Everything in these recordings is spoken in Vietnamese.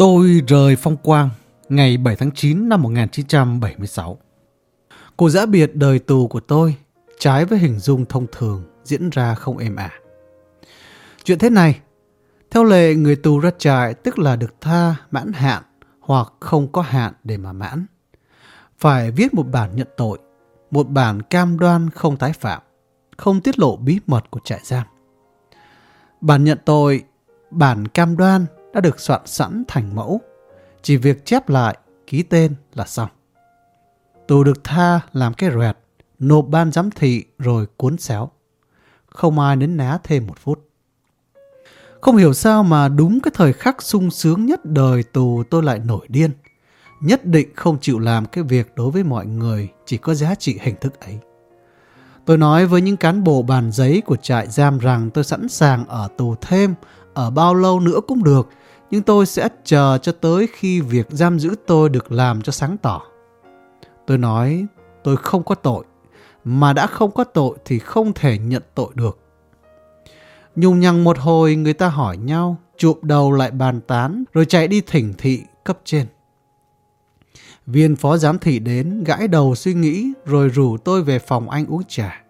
Tôi rời Phong Quang ngày 7 tháng 9 năm 1976. Cuộc giã biệt đời tù của tôi, trái với hình dung thông thường, diễn ra không êm ả. Chuyện thế này, theo lệ người tù ra trại tức là được tha mãn hạn hoặc không có hạn để mà mãn. Phải viết một bản nhận tội, một bản cam đoan không tái phạm, không tiết lộ bí mật của trại giam. Bản nhận tội, bản cam đoan đã được soạn sẵn thành mẫu, chỉ việc chép lại, ký tên là xong. Tù được tha làm cái rẹt, nộp ban giám thị rồi cuốn xéo. Không ai nến ná thêm một phút. Không hiểu sao mà đúng cái thời khắc sung sướng nhất đời tù tôi lại nổi điên. Nhất định không chịu làm cái việc đối với mọi người chỉ có giá trị hình thức ấy. Tôi nói với những cán bộ bàn giấy của trại giam rằng tôi sẵn sàng ở tù thêm, ở bao lâu nữa cũng được, nhưng tôi sẽ chờ cho tới khi việc giam giữ tôi được làm cho sáng tỏ. Tôi nói tôi không có tội, mà đã không có tội thì không thể nhận tội được. Nhung nhằng một hồi người ta hỏi nhau, chụp đầu lại bàn tán rồi chạy đi thỉnh thị cấp trên. Viên phó giám thị đến gãi đầu suy nghĩ rồi rủ tôi về phòng anh uống trà.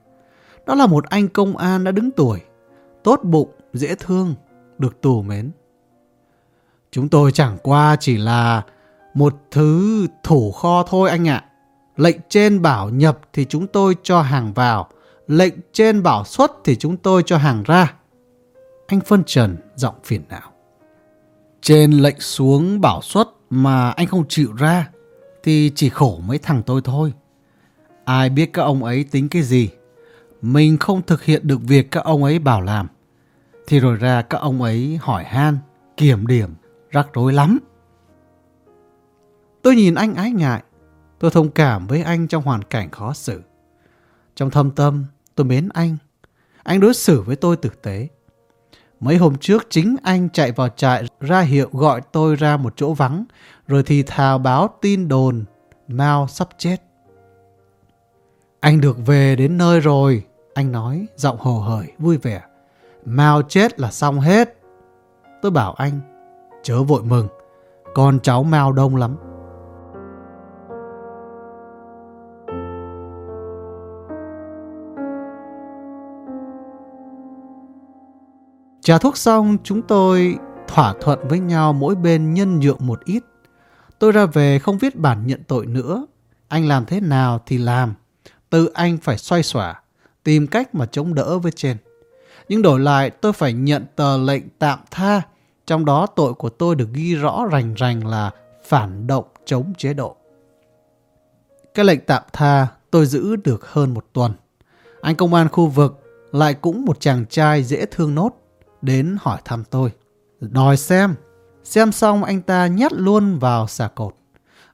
Đó là một anh công an đã đứng tuổi, tốt bụng, dễ thương, được tù mến. Chúng tôi chẳng qua chỉ là một thứ thủ kho thôi anh ạ. Lệnh trên bảo nhập thì chúng tôi cho hàng vào, lệnh trên bảo xuất thì chúng tôi cho hàng ra. Anh phân trần giọng phiền não. Trên lệnh xuống bảo xuất mà anh không chịu ra thì chỉ khổ mấy thằng tôi thôi. Ai biết các ông ấy tính cái gì. Mình không thực hiện được việc các ông ấy bảo làm. Thì rồi ra các ông ấy hỏi han, kiểm điểm, rắc rối lắm. Tôi nhìn anh ái ngại. Tôi thông cảm với anh trong hoàn cảnh khó xử. Trong thâm tâm, tôi mến anh. Anh đối xử với tôi tử tế. Mấy hôm trước chính anh chạy vào trại ra hiệu gọi tôi ra một chỗ vắng, rồi thì thào báo tin đồn Mao sắp chết. Anh được về đến nơi rồi, anh nói, giọng hồ hởi, vui vẻ. Mao chết là xong hết. Tôi bảo anh, chớ vội mừng, con cháu Mao đông lắm. trà thuốc xong, chúng tôi thỏa thuận với nhau mỗi bên nhân nhượng một ít. Tôi ra về không viết bản nhận tội nữa. Anh làm thế nào thì làm. Tự anh phải xoay xỏa, tìm cách mà chống đỡ với trên. Nhưng đổi lại tôi phải nhận tờ lệnh tạm tha. Trong đó tội của tôi được ghi rõ rành rành là phản động chống chế độ. Cái lệnh tạm tha tôi giữ được hơn một tuần. Anh công an khu vực lại cũng một chàng trai dễ thương nốt đến hỏi thăm tôi. Đòi xem. Xem xong anh ta nhét luôn vào xà cột.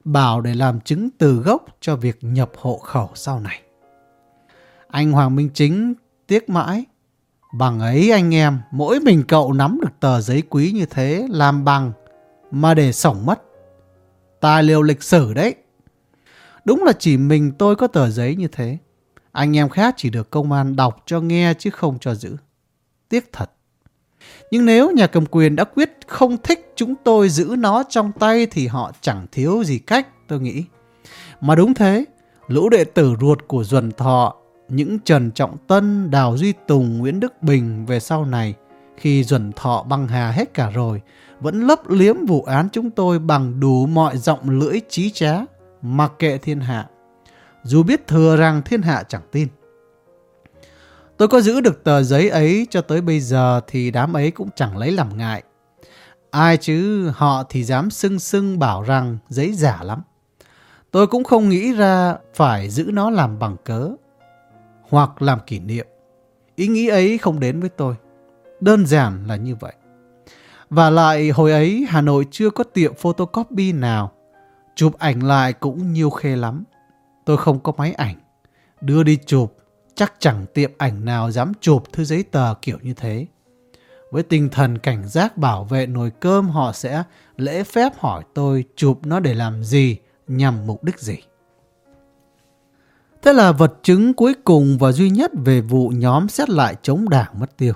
Bảo để làm chứng từ gốc cho việc nhập hộ khẩu sau này. Anh Hoàng Minh Chính tiếc mãi. Bằng ấy anh em, mỗi mình cậu nắm được tờ giấy quý như thế làm bằng mà để sổng mất. Tài liệu lịch sử đấy. Đúng là chỉ mình tôi có tờ giấy như thế. Anh em khác chỉ được công an đọc cho nghe chứ không cho giữ. Tiếc thật. Nhưng nếu nhà cầm quyền đã quyết không thích chúng tôi giữ nó trong tay thì họ chẳng thiếu gì cách, tôi nghĩ. Mà đúng thế, lũ đệ tử ruột của Duẩn Thọ, những Trần Trọng Tân, Đào Duy Tùng, Nguyễn Đức Bình về sau này, khi Duẩn Thọ băng hà hết cả rồi, vẫn lấp liếm vụ án chúng tôi bằng đủ mọi giọng lưỡi trí trá, mặc kệ thiên hạ. Dù biết thừa rằng thiên hạ chẳng tin. Tôi có giữ được tờ giấy ấy cho tới bây giờ thì đám ấy cũng chẳng lấy làm ngại. Ai chứ họ thì dám xưng xưng bảo rằng giấy giả lắm. Tôi cũng không nghĩ ra phải giữ nó làm bằng cớ hoặc làm kỷ niệm. Ý nghĩ ấy không đến với tôi. Đơn giản là như vậy. Và lại hồi ấy Hà Nội chưa có tiệm photocopy nào. Chụp ảnh lại cũng nhiều khê lắm. Tôi không có máy ảnh. Đưa đi chụp chắc chẳng tiệm ảnh nào dám chụp thứ giấy tờ kiểu như thế. Với tinh thần cảnh giác bảo vệ nồi cơm họ sẽ lễ phép hỏi tôi chụp nó để làm gì, nhằm mục đích gì. Thế là vật chứng cuối cùng và duy nhất về vụ nhóm xét lại chống đảng mất tiêu.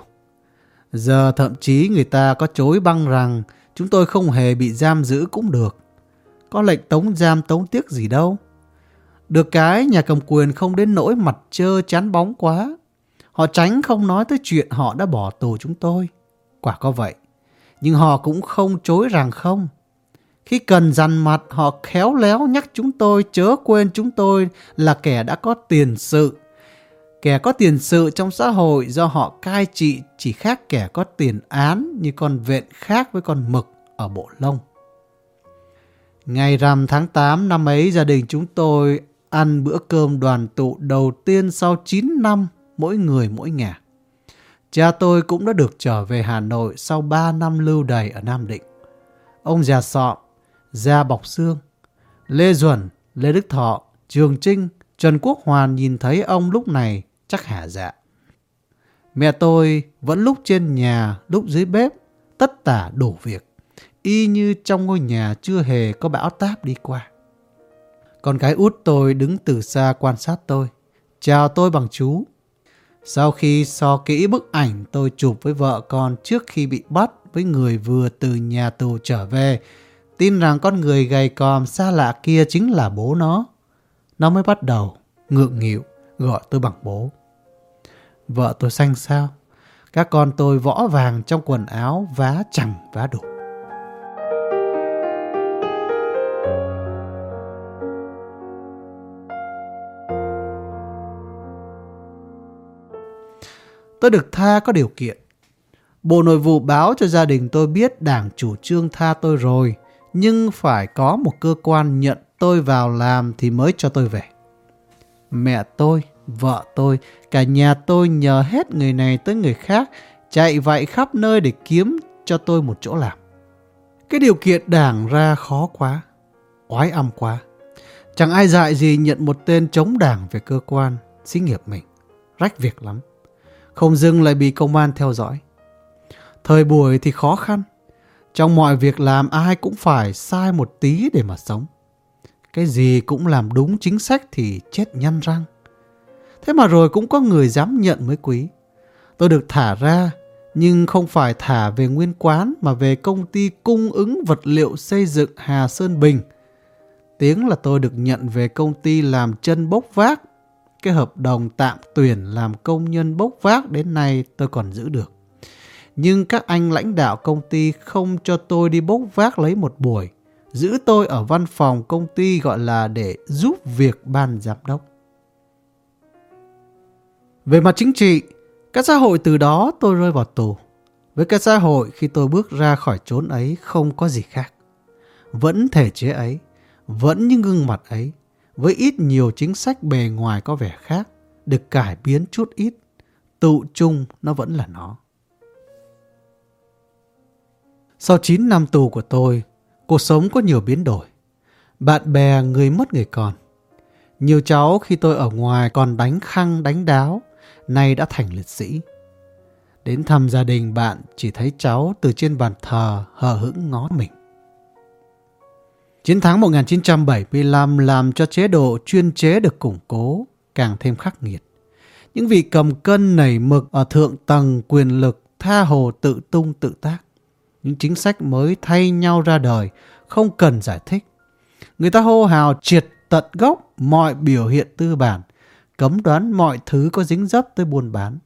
Giờ thậm chí người ta có chối băng rằng Chúng tôi không hề bị giam giữ cũng được. Có lệnh tống giam tống tiếc gì đâu. Được cái nhà cầm quyền không đến nỗi mặt trơ chán bóng quá. Họ tránh không nói tới chuyện họ đã bỏ tù chúng tôi. Quả có vậy. Nhưng họ cũng không chối rằng không. Khi cần dằn mặt họ khéo léo nhắc chúng tôi chớ quên chúng tôi là kẻ đã có tiền sự. Kẻ có tiền sự trong xã hội do họ cai trị chỉ khác kẻ có tiền án như con vện khác với con mực ở bộ lông. Ngày rằm tháng 8 năm ấy gia đình chúng tôi ăn bữa cơm đoàn tụ đầu tiên sau 9 năm mỗi người mỗi nhà. Cha tôi cũng đã được trở về Hà Nội sau 3 năm lưu đày ở Nam Định. Ông già sọ, da bọc xương, Lê Duẩn, Lê Đức Thọ, Trường Trinh, Trần Quốc Hoàn nhìn thấy ông lúc này chắc hả dạ. Mẹ tôi vẫn lúc trên nhà, lúc dưới bếp, tất tả đủ việc, y như trong ngôi nhà chưa hề có bão táp đi qua. Con gái út tôi đứng từ xa quan sát tôi, chào tôi bằng chú. Sau khi so kỹ bức ảnh tôi chụp với vợ con trước khi bị bắt với người vừa từ nhà tù trở về, tin rằng con người gầy còm xa lạ kia chính là bố nó. Nó mới bắt đầu ngượng nghịu gọi tôi bằng bố. Vợ tôi xanh sao? Các con tôi võ vàng trong quần áo vá chẳng vá đủ. Tôi được tha có điều kiện. Bộ Nội vụ báo cho gia đình tôi biết đảng chủ trương tha tôi rồi, nhưng phải có một cơ quan nhận tôi vào làm thì mới cho tôi về. Mẹ tôi, vợ tôi, cả nhà tôi nhờ hết người này tới người khác, chạy vậy khắp nơi để kiếm cho tôi một chỗ làm. Cái điều kiện đảng ra khó quá, oái âm quá. Chẳng ai dại gì nhận một tên chống đảng về cơ quan, xí nghiệp mình. Rách việc lắm. Không dưng lại bị công an theo dõi. Thời buổi thì khó khăn. Trong mọi việc làm ai cũng phải sai một tí để mà sống. Cái gì cũng làm đúng chính sách thì chết nhăn răng. Thế mà rồi cũng có người dám nhận mới quý. Tôi được thả ra, nhưng không phải thả về nguyên quán mà về công ty cung ứng vật liệu xây dựng Hà Sơn Bình. Tiếng là tôi được nhận về công ty làm chân bốc vác. Cái hợp đồng tạm tuyển làm công nhân bốc vác đến nay tôi còn giữ được. Nhưng các anh lãnh đạo công ty không cho tôi đi bốc vác lấy một buổi. Giữ tôi ở văn phòng công ty gọi là để giúp việc ban giám đốc. Về mặt chính trị, các xã hội từ đó tôi rơi vào tù. Với các xã hội khi tôi bước ra khỏi chốn ấy không có gì khác. Vẫn thể chế ấy, vẫn những gương mặt ấy, với ít nhiều chính sách bề ngoài có vẻ khác, được cải biến chút ít, tụ chung nó vẫn là nó. Sau 9 năm tù của tôi, cuộc sống có nhiều biến đổi. Bạn bè người mất người còn. Nhiều cháu khi tôi ở ngoài còn đánh khăng đánh đáo, nay đã thành liệt sĩ. Đến thăm gia đình bạn chỉ thấy cháu từ trên bàn thờ hờ hững ngó mình. Chiến thắng 1975 làm cho chế độ chuyên chế được củng cố, càng thêm khắc nghiệt. Những vị cầm cân nảy mực ở thượng tầng quyền lực tha hồ tự tung tự tác. Những chính sách mới thay nhau ra đời, không cần giải thích. Người ta hô hào triệt tận gốc mọi biểu hiện tư bản, cấm đoán mọi thứ có dính dấp tới buôn bán.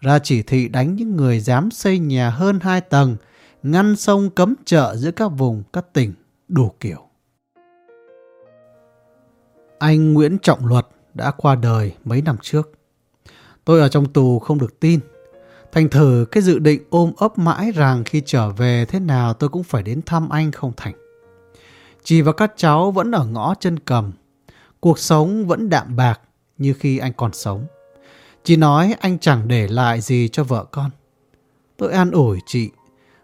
Ra chỉ thị đánh những người dám xây nhà hơn hai tầng, ngăn sông cấm chợ giữa các vùng, các tỉnh, đủ kiểu. Anh Nguyễn Trọng Luật đã qua đời mấy năm trước. Tôi ở trong tù không được tin. Thành thử cái dự định ôm ấp mãi rằng khi trở về thế nào tôi cũng phải đến thăm anh không thành. Chị và các cháu vẫn ở ngõ chân cầm. Cuộc sống vẫn đạm bạc như khi anh còn sống. Chị nói anh chẳng để lại gì cho vợ con. Tôi an ủi chị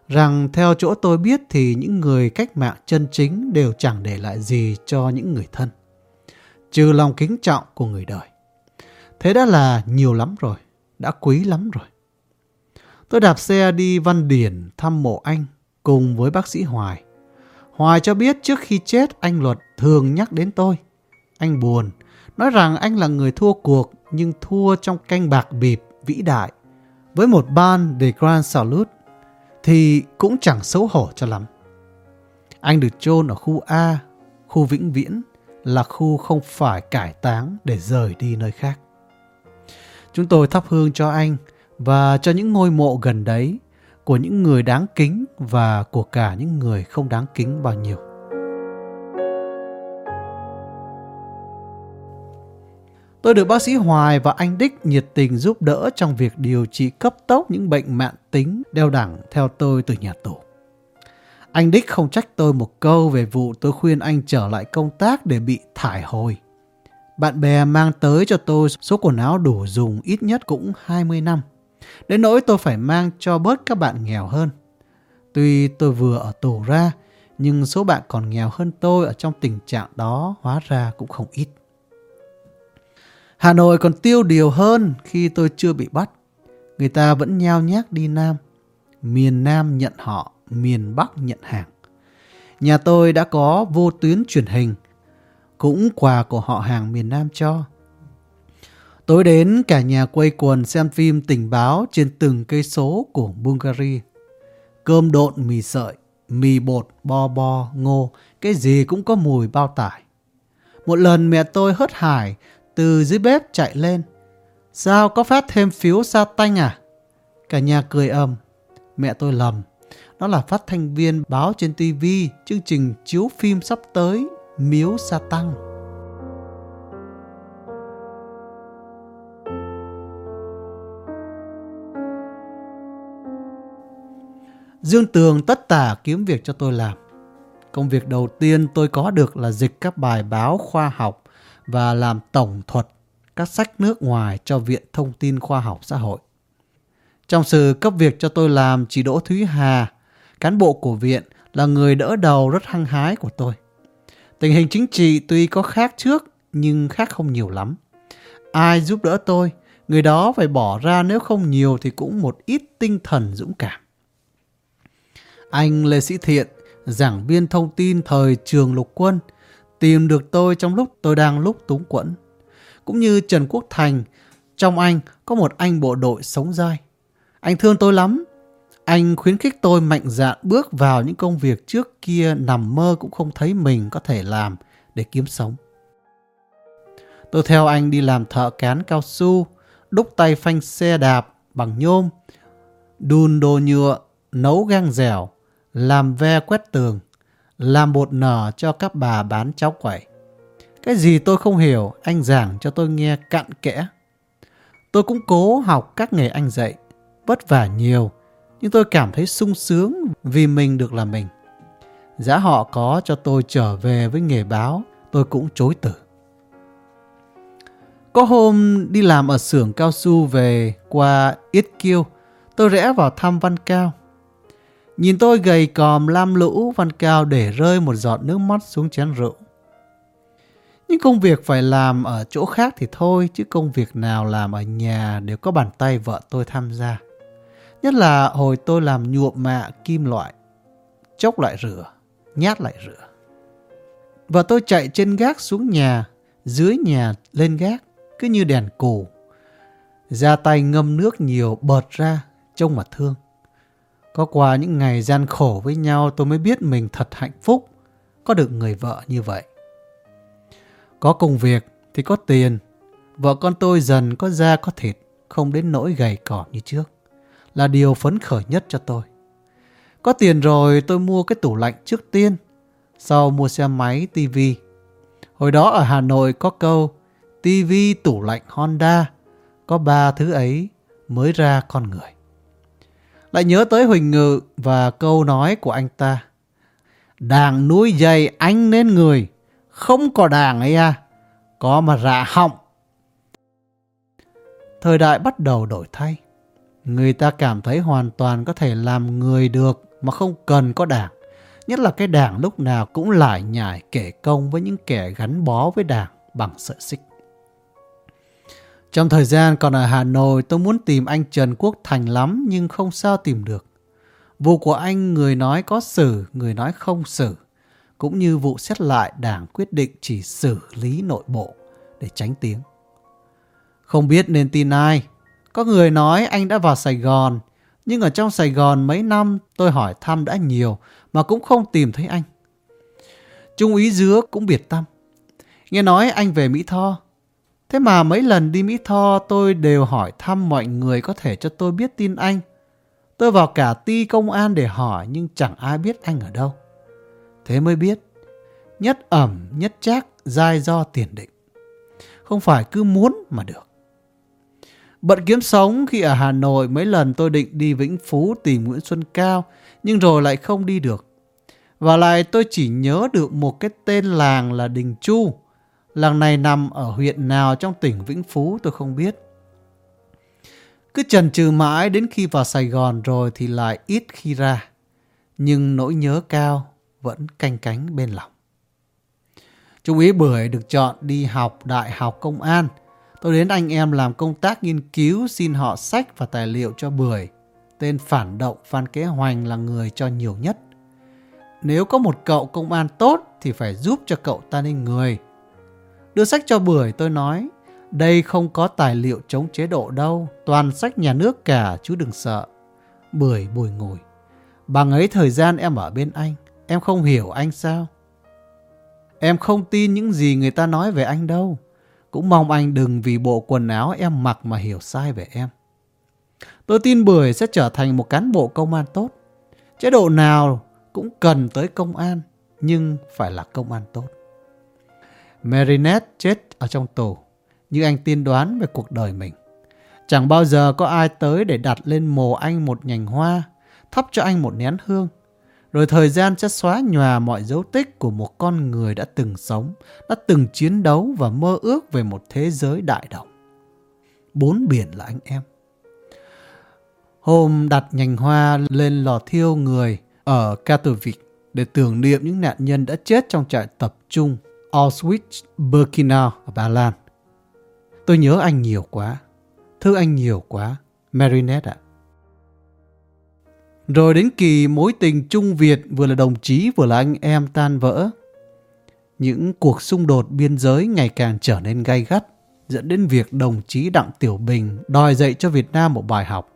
rằng theo chỗ tôi biết thì những người cách mạng chân chính đều chẳng để lại gì cho những người thân. Trừ lòng kính trọng của người đời. Thế đã là nhiều lắm rồi, đã quý lắm rồi. Tôi đạp xe đi Văn Điển thăm mộ anh cùng với bác sĩ Hoài. Hoài cho biết trước khi chết anh Luật thường nhắc đến tôi. Anh buồn nói rằng anh là người thua cuộc nhưng thua trong canh bạc bịp vĩ đại. Với một ban de Grand Salute thì cũng chẳng xấu hổ cho lắm. Anh được chôn ở khu A, khu vĩnh viễn, là khu không phải cải táng để rời đi nơi khác. Chúng tôi thắp hương cho anh và cho những ngôi mộ gần đấy, của những người đáng kính và của cả những người không đáng kính bao nhiêu. Tôi được bác sĩ Hoài và anh Đích nhiệt tình giúp đỡ trong việc điều trị cấp tốc những bệnh mạng tính đeo đẳng theo tôi từ nhà tù. Anh Đích không trách tôi một câu về vụ tôi khuyên anh trở lại công tác để bị thải hồi. Bạn bè mang tới cho tôi số quần áo đủ dùng ít nhất cũng 20 năm. Đến nỗi tôi phải mang cho bớt các bạn nghèo hơn. Tuy tôi vừa ở tù ra, nhưng số bạn còn nghèo hơn tôi ở trong tình trạng đó hóa ra cũng không ít. Hà Nội còn tiêu điều hơn khi tôi chưa bị bắt. Người ta vẫn nhao nhác đi Nam. Miền Nam nhận họ, miền Bắc nhận hàng. Nhà tôi đã có vô tuyến truyền hình, cũng quà của họ hàng miền Nam cho. Tối đến cả nhà quay quần xem phim tình báo trên từng cây số của Bulgaria. Cơm độn mì sợi, mì bột, bo bo, ngô, cái gì cũng có mùi bao tải. Một lần mẹ tôi hớt hải từ dưới bếp chạy lên. Sao có phát thêm phiếu sa tanh à? Cả nhà cười ầm. Mẹ tôi lầm. Nó là phát thanh viên báo trên TV chương trình chiếu phim sắp tới Miếu Sa Tăng. Dương Tường tất tả kiếm việc cho tôi làm. Công việc đầu tiên tôi có được là dịch các bài báo khoa học và làm tổng thuật các sách nước ngoài cho Viện Thông tin Khoa học Xã hội. Trong sự cấp việc cho tôi làm, chị Đỗ Thúy Hà, cán bộ của viện, là người đỡ đầu rất hăng hái của tôi. Tình hình chính trị tuy có khác trước, nhưng khác không nhiều lắm. Ai giúp đỡ tôi, người đó phải bỏ ra nếu không nhiều thì cũng một ít tinh thần dũng cảm. Anh Lê Sĩ Thiện, giảng viên thông tin thời trường lục quân, tìm được tôi trong lúc tôi đang lúc túng quẫn. Cũng như Trần Quốc Thành, trong anh có một anh bộ đội sống dai. Anh thương tôi lắm. Anh khuyến khích tôi mạnh dạn bước vào những công việc trước kia nằm mơ cũng không thấy mình có thể làm để kiếm sống. Tôi theo anh đi làm thợ cán cao su, đúc tay phanh xe đạp bằng nhôm, đun đồ nhựa, nấu gang dẻo, làm ve quét tường, làm bột nở cho các bà bán cháo quẩy. Cái gì tôi không hiểu, anh giảng cho tôi nghe cặn kẽ. Tôi cũng cố học các nghề anh dạy, vất vả nhiều, nhưng tôi cảm thấy sung sướng vì mình được là mình. Giá họ có cho tôi trở về với nghề báo, tôi cũng chối từ. Có hôm đi làm ở xưởng cao su về qua Ít Kiêu, tôi rẽ vào thăm Văn Cao. Nhìn tôi gầy còm lam lũ Văn Cao để rơi một giọt nước mắt xuống chén rượu. Những công việc phải làm ở chỗ khác thì thôi, chứ công việc nào làm ở nhà đều có bàn tay vợ tôi tham gia. Nhất là hồi tôi làm nhuộm mạ kim loại, chốc lại rửa, nhát lại rửa. Và tôi chạy trên gác xuống nhà, dưới nhà lên gác, cứ như đèn cù. Ra tay ngâm nước nhiều bợt ra, trông mà thương. Có qua những ngày gian khổ với nhau tôi mới biết mình thật hạnh phúc có được người vợ như vậy. Có công việc thì có tiền. Vợ con tôi dần có da có thịt, không đến nỗi gầy cỏ như trước. Là điều phấn khởi nhất cho tôi. Có tiền rồi tôi mua cái tủ lạnh trước tiên, sau mua xe máy, tivi. Hồi đó ở Hà Nội có câu tivi, tủ lạnh Honda, có ba thứ ấy mới ra con người. Lại nhớ tới Huỳnh Ngự và câu nói của anh ta. Đảng núi dày anh nên người, không có đảng ấy à, có mà rạ họng. Thời đại bắt đầu đổi thay. Người ta cảm thấy hoàn toàn có thể làm người được mà không cần có đảng. Nhất là cái đảng lúc nào cũng lại nhải kể công với những kẻ gắn bó với đảng bằng sợi xích. Trong thời gian còn ở Hà Nội tôi muốn tìm anh Trần Quốc Thành lắm nhưng không sao tìm được. Vụ của anh người nói có xử, người nói không xử. Cũng như vụ xét lại đảng quyết định chỉ xử lý nội bộ để tránh tiếng. Không biết nên tin ai. Có người nói anh đã vào Sài Gòn. Nhưng ở trong Sài Gòn mấy năm tôi hỏi thăm đã nhiều mà cũng không tìm thấy anh. Trung úy Dứa cũng biệt tâm. Nghe nói anh về Mỹ Tho. Thế mà mấy lần đi Mỹ Tho tôi đều hỏi thăm mọi người có thể cho tôi biết tin anh. Tôi vào cả ti công an để hỏi nhưng chẳng ai biết anh ở đâu. Thế mới biết, nhất ẩm nhất chắc dai do tiền định. Không phải cứ muốn mà được. Bận kiếm sống khi ở Hà Nội mấy lần tôi định đi Vĩnh Phú tìm Nguyễn Xuân Cao nhưng rồi lại không đi được. Và lại tôi chỉ nhớ được một cái tên làng là Đình Chu. Làng này nằm ở huyện nào trong tỉnh Vĩnh Phú tôi không biết. Cứ chần chừ mãi đến khi vào Sài Gòn rồi thì lại ít khi ra. Nhưng nỗi nhớ cao vẫn canh cánh bên lòng. Trung úy Bưởi được chọn đi học Đại học Công an. Tôi đến anh em làm công tác nghiên cứu xin họ sách và tài liệu cho Bưởi. Tên phản động, Phan Kế Hoành là người cho nhiều nhất. Nếu có một cậu công an tốt thì phải giúp cho cậu ta nên người. Đưa sách cho Bưởi tôi nói, đây không có tài liệu chống chế độ đâu, toàn sách nhà nước cả chú đừng sợ. Bưởi bùi ngồi. Bằng ấy thời gian em ở bên anh, em không hiểu anh sao? Em không tin những gì người ta nói về anh đâu. Cũng mong anh đừng vì bộ quần áo em mặc mà hiểu sai về em. Tôi tin Bưởi sẽ trở thành một cán bộ công an tốt. Chế độ nào cũng cần tới công an, nhưng phải là công an tốt. Marinette chết ở trong tù, như anh tiên đoán về cuộc đời mình. Chẳng bao giờ có ai tới để đặt lên mồ anh một nhành hoa, thắp cho anh một nén hương. Rồi thời gian sẽ xóa nhòa mọi dấu tích của một con người đã từng sống, đã từng chiến đấu và mơ ước về một thế giới đại động. Bốn biển là anh em. Hôm đặt nhành hoa lên lò thiêu người ở Katowice để tưởng niệm những nạn nhân đã chết trong trại tập trung Auschwitz-Birkenau ở Ba Lan. Tôi nhớ anh nhiều quá. thư anh nhiều quá. Marinette ạ. Rồi đến kỳ mối tình Trung Việt vừa là đồng chí vừa là anh em tan vỡ. Những cuộc xung đột biên giới ngày càng trở nên gay gắt, dẫn đến việc đồng chí Đặng Tiểu Bình đòi dạy cho Việt Nam một bài học.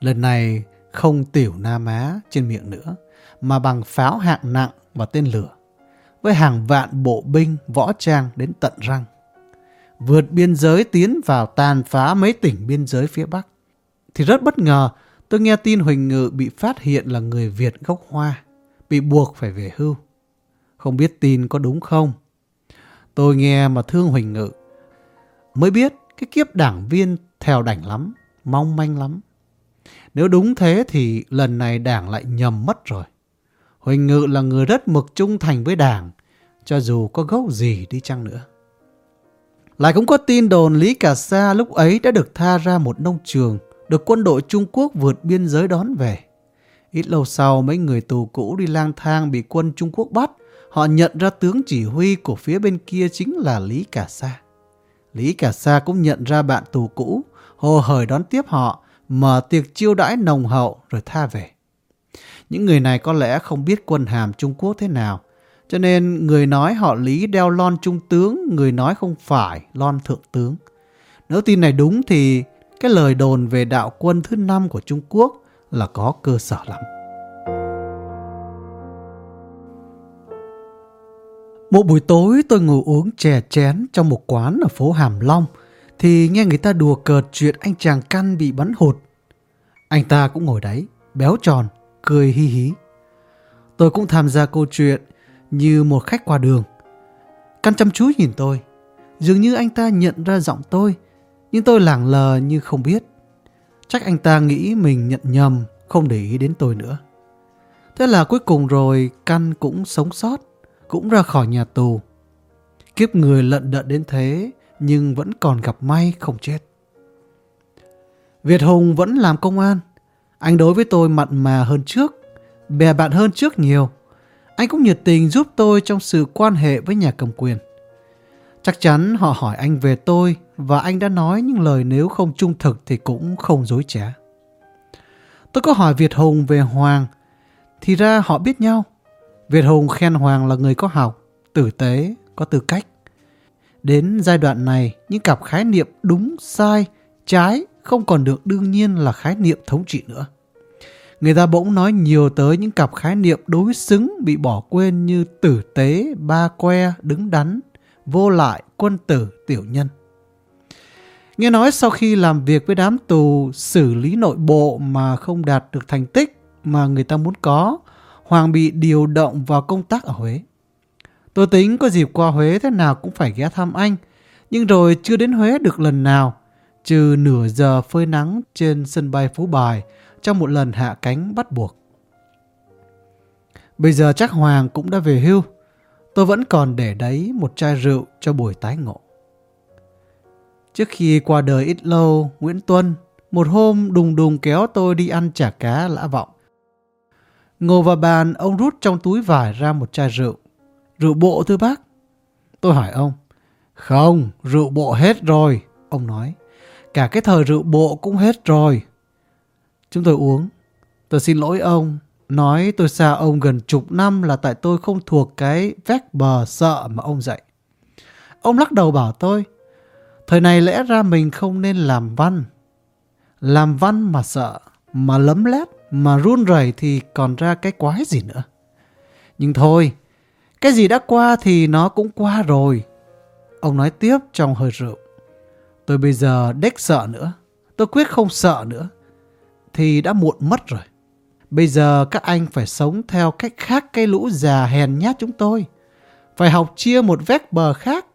Lần này không tiểu Nam Á trên miệng nữa, mà bằng pháo hạng nặng và tên lửa, với hàng vạn bộ binh võ trang đến tận răng. Vượt biên giới tiến vào tàn phá mấy tỉnh biên giới phía Bắc. Thì rất bất ngờ, tôi nghe tin Huỳnh Ngự bị phát hiện là người Việt gốc Hoa, bị buộc phải về hưu. Không biết tin có đúng không? Tôi nghe mà thương Huỳnh Ngự. Mới biết cái kiếp đảng viên theo đảnh lắm, mong manh lắm. Nếu đúng thế thì lần này đảng lại nhầm mất rồi. Huỳnh Ngự là người rất mực trung thành với đảng, cho dù có gốc gì đi chăng nữa. Lại cũng có tin đồn Lý Cà Sa lúc ấy đã được tha ra một nông trường, được quân đội Trung Quốc vượt biên giới đón về. Ít lâu sau, mấy người tù cũ đi lang thang bị quân Trung Quốc bắt, họ nhận ra tướng chỉ huy của phía bên kia chính là Lý Cà Sa. Lý Cà Sa cũng nhận ra bạn tù cũ, hồ hởi đón tiếp họ, mở tiệc chiêu đãi nồng hậu rồi tha về. Những người này có lẽ không biết quân hàm Trung Quốc thế nào, cho nên người nói họ Lý đeo lon trung tướng, người nói không phải lon thượng tướng. Nếu tin này đúng thì cái lời đồn về đạo quân thứ năm của Trung Quốc là có cơ sở lắm. Một buổi tối tôi ngồi uống chè chén trong một quán ở phố Hàm Long thì nghe người ta đùa cợt chuyện anh chàng căn bị bắn hụt. Anh ta cũng ngồi đấy, béo tròn, cười hi hí. Tôi cũng tham gia câu chuyện như một khách qua đường. Căn chăm chú nhìn tôi, dường như anh ta nhận ra giọng tôi, nhưng tôi lảng lờ như không biết. Chắc anh ta nghĩ mình nhận nhầm, không để ý đến tôi nữa. Thế là cuối cùng rồi Căn cũng sống sót, cũng ra khỏi nhà tù. Kiếp người lận đận đến thế nhưng vẫn còn gặp may không chết. Việt Hùng vẫn làm công an. Anh đối với tôi mặn mà hơn trước, bè bạn hơn trước nhiều. Anh cũng nhiệt tình giúp tôi trong sự quan hệ với nhà cầm quyền. Chắc chắn họ hỏi anh về tôi và anh đã nói những lời nếu không trung thực thì cũng không dối trá. Tôi có hỏi Việt Hùng về Hoàng, thì ra họ biết nhau. Việt Hùng khen Hoàng là người có học, tử tế, có tư cách. Đến giai đoạn này, những cặp khái niệm đúng, sai, trái không còn được đương nhiên là khái niệm thống trị nữa. Người ta bỗng nói nhiều tới những cặp khái niệm đối xứng bị bỏ quên như tử tế, ba que, đứng đắn, vô lại, quân tử, tiểu nhân. Nghe nói sau khi làm việc với đám tù xử lý nội bộ mà không đạt được thành tích mà người ta muốn có, Hoàng bị điều động vào công tác ở Huế. Tôi tính có dịp qua Huế thế nào cũng phải ghé thăm anh, nhưng rồi chưa đến Huế được lần nào, trừ nửa giờ phơi nắng trên sân bay Phú Bài trong một lần hạ cánh bắt buộc. Bây giờ chắc Hoàng cũng đã về hưu, tôi vẫn còn để đấy một chai rượu cho buổi tái ngộ. Trước khi qua đời ít lâu, Nguyễn Tuân một hôm đùng đùng kéo tôi đi ăn chả cá lã vọng. Ngồi vào bàn, ông rút trong túi vải ra một chai rượu. Rượu bộ thưa bác. Tôi hỏi ông. Không, rượu bộ hết rồi, ông nói. Cả cái thời rượu bộ cũng hết rồi. Chúng tôi uống. Tôi xin lỗi ông. Nói tôi xa ông gần chục năm là tại tôi không thuộc cái vét bờ sợ mà ông dạy. Ông lắc đầu bảo tôi. Thời này lẽ ra mình không nên làm văn. Làm văn mà sợ, mà lấm lét, mà run rẩy thì còn ra cái quái gì nữa. Nhưng thôi, cái gì đã qua thì nó cũng qua rồi. Ông nói tiếp trong hơi rượu. Tôi bây giờ đếch sợ nữa. Tôi quyết không sợ nữa. Thì đã muộn mất rồi. Bây giờ các anh phải sống theo cách khác cái lũ già hèn nhát chúng tôi. Phải học chia một vét bờ khác.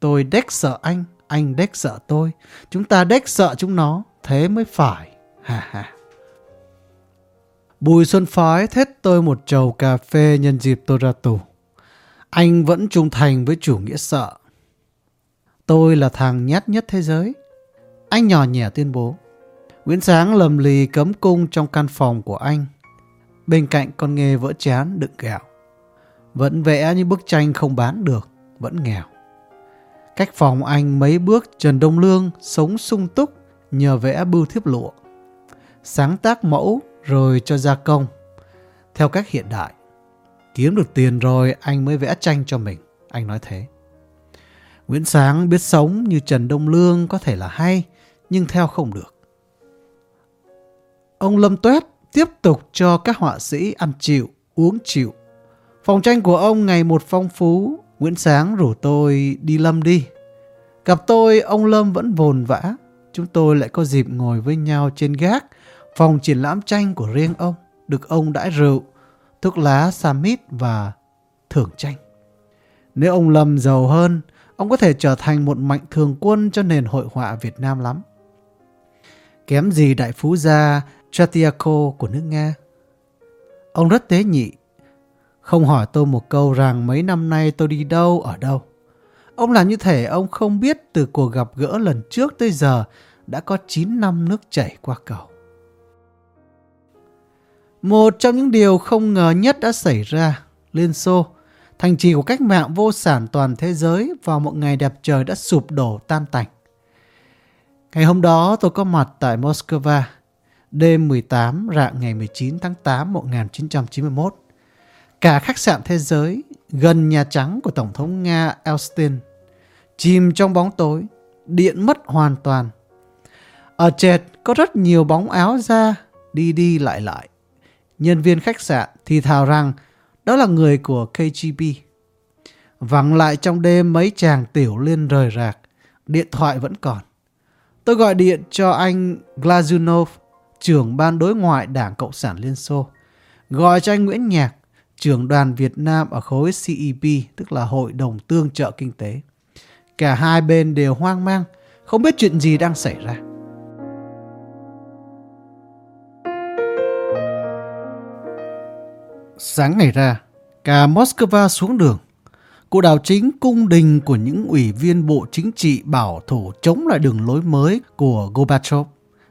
Tôi đếch sợ anh, anh đếch sợ tôi. Chúng ta đếch sợ chúng nó. Thế mới phải. Ha ha. Bùi Xuân Phái thết tôi một chầu cà phê nhân dịp tôi ra tù. Anh vẫn trung thành với chủ nghĩa sợ. Tôi là thằng nhát nhất thế giới. Anh nhỏ nhẹ tuyên bố. Nguyễn Sáng lầm lì cấm cung trong căn phòng của anh. Bên cạnh con nghề vỡ chán đựng gạo. Vẫn vẽ những bức tranh không bán được, vẫn nghèo. Cách phòng anh mấy bước Trần Đông Lương sống sung túc nhờ vẽ bưu thiếp lụa. Sáng tác mẫu rồi cho gia công. Theo cách hiện đại. Kiếm được tiền rồi anh mới vẽ tranh cho mình. Anh nói thế. Nguyễn Sáng biết sống như Trần Đông Lương có thể là hay, nhưng theo không được. Ông Lâm Tuét tiếp tục cho các họa sĩ ăn chịu, uống chịu. Phòng tranh của ông ngày một phong phú, Nguyễn Sáng rủ tôi đi Lâm đi. Gặp tôi, ông Lâm vẫn vồn vã. Chúng tôi lại có dịp ngồi với nhau trên gác, phòng triển lãm tranh của riêng ông, được ông đãi rượu, thuốc lá Samit và thưởng tranh. Nếu ông Lâm giàu hơn, ông có thể trở thành một mạnh thường quân cho nền hội họa Việt Nam lắm. Kém gì đại phú gia Tretiakov của nước Nga. Ông rất tế nhị, không hỏi tôi một câu rằng mấy năm nay tôi đi đâu, ở đâu. Ông làm như thể ông không biết từ cuộc gặp gỡ lần trước tới giờ đã có 9 năm nước chảy qua cầu. Một trong những điều không ngờ nhất đã xảy ra, Liên Xô, thành trì của cách mạng vô sản toàn thế giới vào một ngày đẹp trời đã sụp đổ tan tành. Ngày hôm đó tôi có mặt tại Moscow, đêm 18 rạng ngày 19 tháng 8 1991. Cả khách sạn thế giới gần Nhà Trắng của Tổng thống Nga Elstein chìm trong bóng tối, điện mất hoàn toàn. Ở trệt có rất nhiều bóng áo da đi đi lại lại. Nhân viên khách sạn thì thào rằng đó là người của KGB. Vắng lại trong đêm mấy chàng tiểu liên rời rạc, điện thoại vẫn còn. Tôi gọi điện cho anh Glazunov, trưởng ban đối ngoại Đảng Cộng sản Liên Xô. Gọi cho anh Nguyễn Nhạc, trưởng đoàn Việt Nam ở khối CEP, tức là Hội đồng Tương trợ Kinh tế. Cả hai bên đều hoang mang, không biết chuyện gì đang xảy ra. Sáng ngày ra, cả Moscow xuống đường. Cuộc đảo chính cung đình của những ủy viên bộ chính trị bảo thủ chống lại đường lối mới của Gorbachev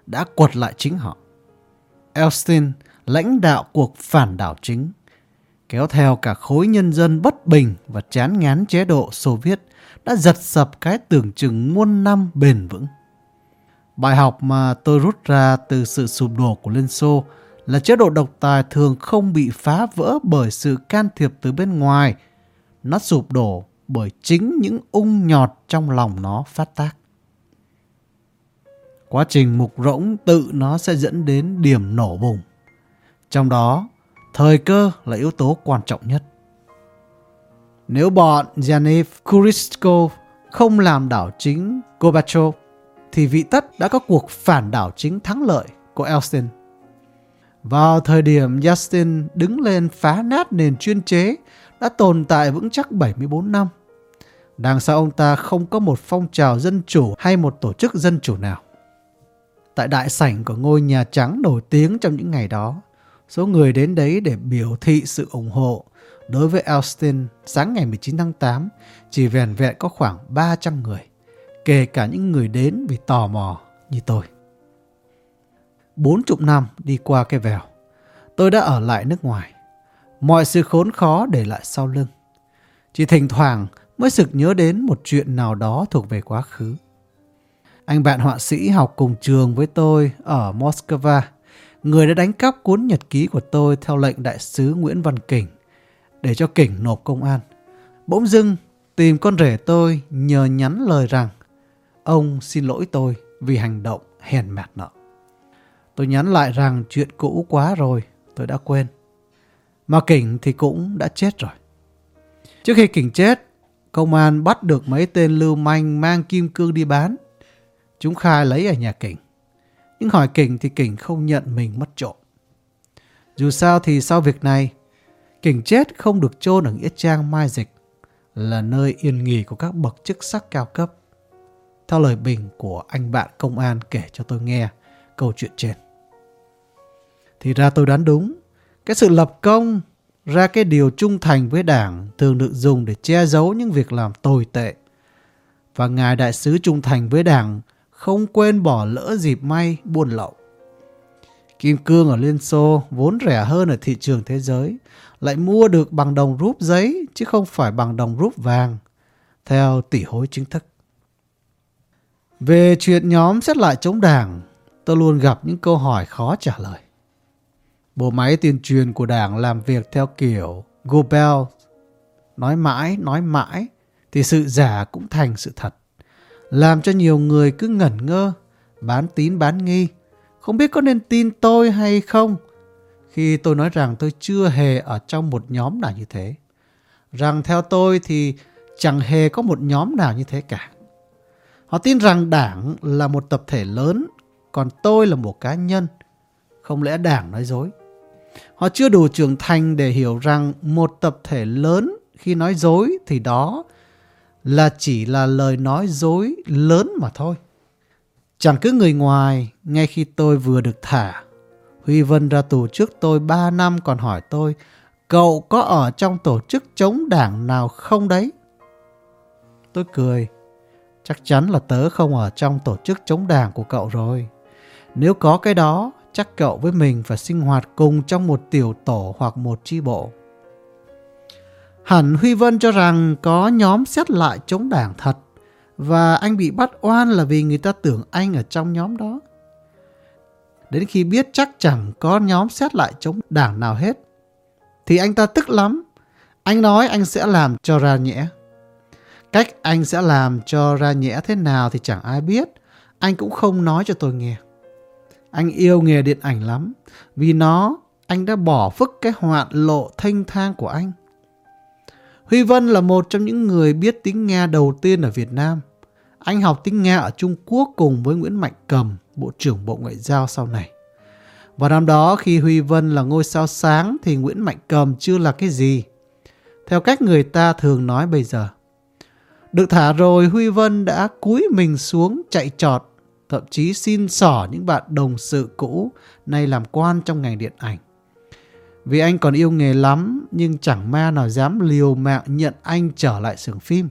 đã quật lại chính họ. Elstein lãnh đạo cuộc phản đảo chính, kéo theo cả khối nhân dân bất bình và chán ngán chế độ Xô Viết đã giật sập cái tưởng chừng muôn năm bền vững. Bài học mà tôi rút ra từ sự sụp đổ của Liên Xô là chế độ độc tài thường không bị phá vỡ bởi sự can thiệp từ bên ngoài. Nó sụp đổ bởi chính những ung nhọt trong lòng nó phát tác. Quá trình mục rỗng tự nó sẽ dẫn đến điểm nổ bùng. Trong đó, thời cơ là yếu tố quan trọng nhất. Nếu bọn Yaniv Kurisko không làm đảo chính Gorbachev, thì vị tất đã có cuộc phản đảo chính thắng lợi của Elsin. Vào thời điểm Yeltsin đứng lên phá nát nền chuyên chế đã tồn tại vững chắc 74 năm. Đằng sau ông ta không có một phong trào dân chủ hay một tổ chức dân chủ nào. Tại đại sảnh của ngôi Nhà Trắng nổi tiếng trong những ngày đó, số người đến đấy để biểu thị sự ủng hộ đối với Austin sáng ngày 19 tháng 8 chỉ vẹn vẹn có khoảng 300 người, kể cả những người đến vì tò mò như tôi. Bốn chục năm đi qua cái vèo, tôi đã ở lại nước ngoài. Mọi sự khốn khó để lại sau lưng. Chỉ thỉnh thoảng mới sực nhớ đến một chuyện nào đó thuộc về quá khứ. Anh bạn họa sĩ học cùng trường với tôi ở Moscow, người đã đánh cắp cuốn nhật ký của tôi theo lệnh đại sứ Nguyễn Văn kỉnh để cho kỉnh nộp công an. Bỗng dưng tìm con rể tôi nhờ nhắn lời rằng ông xin lỗi tôi vì hành động hèn mạt nợ. Tôi nhắn lại rằng chuyện cũ quá rồi, tôi đã quên. Mà kỉnh thì cũng đã chết rồi. Trước khi kỉnh chết, công an bắt được mấy tên lưu manh mang kim cương đi bán. Chúng khai lấy ở nhà Kình. Nhưng hỏi Kình thì Kình không nhận mình mất trộm. Dù sao thì sau việc này, Kình chết không được chôn ở Nghĩa Trang Mai Dịch, là nơi yên nghỉ của các bậc chức sắc cao cấp. Theo lời bình của anh bạn công an kể cho tôi nghe câu chuyện trên. Thì ra tôi đoán đúng, cái sự lập công ra cái điều trung thành với đảng thường được dùng để che giấu những việc làm tồi tệ. Và Ngài Đại sứ trung thành với đảng không quên bỏ lỡ dịp may buôn lậu. Kim cương ở Liên Xô vốn rẻ hơn ở thị trường thế giới, lại mua được bằng đồng rúp giấy chứ không phải bằng đồng rúp vàng, theo tỷ hối chính thức. Về chuyện nhóm xét lại chống đảng, tôi luôn gặp những câu hỏi khó trả lời. Bộ máy tuyên truyền của đảng làm việc theo kiểu Gobel nói mãi, nói mãi thì sự giả cũng thành sự thật. Làm cho nhiều người cứ ngẩn ngơ, bán tín bán nghi, không biết có nên tin tôi hay không khi tôi nói rằng tôi chưa hề ở trong một nhóm nào như thế. Rằng theo tôi thì chẳng hề có một nhóm nào như thế cả. Họ tin rằng đảng là một tập thể lớn, còn tôi là một cá nhân. Không lẽ đảng nói dối? Họ chưa đủ trưởng thành để hiểu rằng một tập thể lớn khi nói dối thì đó là chỉ là lời nói dối lớn mà thôi. Chẳng cứ người ngoài, ngay khi tôi vừa được thả, Huy Vân ra tù trước tôi 3 năm còn hỏi tôi, cậu có ở trong tổ chức chống đảng nào không đấy? Tôi cười, chắc chắn là tớ không ở trong tổ chức chống đảng của cậu rồi. Nếu có cái đó, chắc cậu với mình phải sinh hoạt cùng trong một tiểu tổ hoặc một chi bộ. Hẳn Huy Vân cho rằng có nhóm xét lại chống đảng thật và anh bị bắt oan là vì người ta tưởng anh ở trong nhóm đó. Đến khi biết chắc chẳng có nhóm xét lại chống đảng nào hết, thì anh ta tức lắm. Anh nói anh sẽ làm cho ra nhẽ. Cách anh sẽ làm cho ra nhẽ thế nào thì chẳng ai biết. Anh cũng không nói cho tôi nghe. Anh yêu nghề điện ảnh lắm. Vì nó, anh đã bỏ phức cái hoạn lộ thanh thang của anh. Huy Vân là một trong những người biết tiếng Nga đầu tiên ở Việt Nam. Anh học tiếng Nga ở Trung Quốc cùng với Nguyễn Mạnh Cầm, Bộ trưởng Bộ Ngoại giao sau này. Và năm đó khi Huy Vân là ngôi sao sáng thì Nguyễn Mạnh Cầm chưa là cái gì. Theo cách người ta thường nói bây giờ. Được thả rồi Huy Vân đã cúi mình xuống chạy trọt thậm chí xin xỏ những bạn đồng sự cũ nay làm quan trong ngành điện ảnh. Vì anh còn yêu nghề lắm nhưng chẳng ma nào dám liều mạng nhận anh trở lại xưởng phim.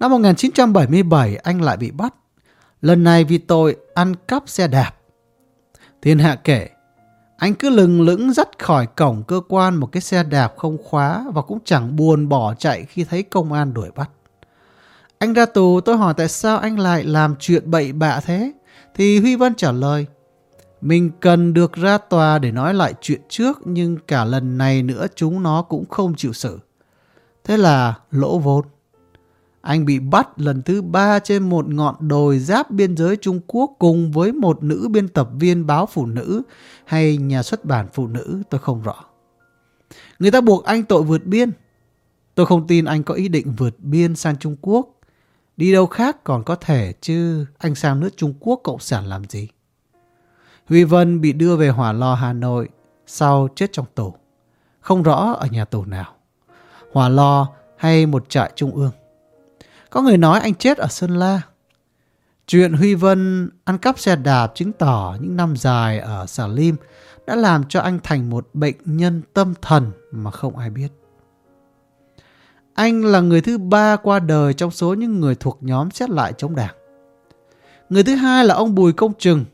Năm 1977 anh lại bị bắt. Lần này vì tội ăn cắp xe đạp. Thiên hạ kể, anh cứ lừng lững dắt khỏi cổng cơ quan một cái xe đạp không khóa và cũng chẳng buồn bỏ chạy khi thấy công an đuổi bắt. Anh ra tù tôi hỏi tại sao anh lại làm chuyện bậy bạ thế? Thì Huy Vân trả lời. Mình cần được ra tòa để nói lại chuyện trước, nhưng cả lần này nữa chúng nó cũng không chịu xử. Thế là lỗ vốn. Anh bị bắt lần thứ ba trên một ngọn đồi giáp biên giới Trung Quốc cùng với một nữ biên tập viên báo phụ nữ hay nhà xuất bản phụ nữ, tôi không rõ. Người ta buộc anh tội vượt biên. Tôi không tin anh có ý định vượt biên sang Trung Quốc. Đi đâu khác còn có thể, chứ anh sang nước Trung Quốc Cộng sản làm gì. Huy Vân bị đưa về hỏa lò Hà Nội sau chết trong tù. Không rõ ở nhà tù nào. Hỏa lò hay một trại trung ương. Có người nói anh chết ở Sơn La. Chuyện Huy Vân ăn cắp xe đạp chứng tỏ những năm dài ở Xà Lim đã làm cho anh thành một bệnh nhân tâm thần mà không ai biết. Anh là người thứ ba qua đời trong số những người thuộc nhóm xét lại chống đảng. Người thứ hai là ông Bùi Công Trừng,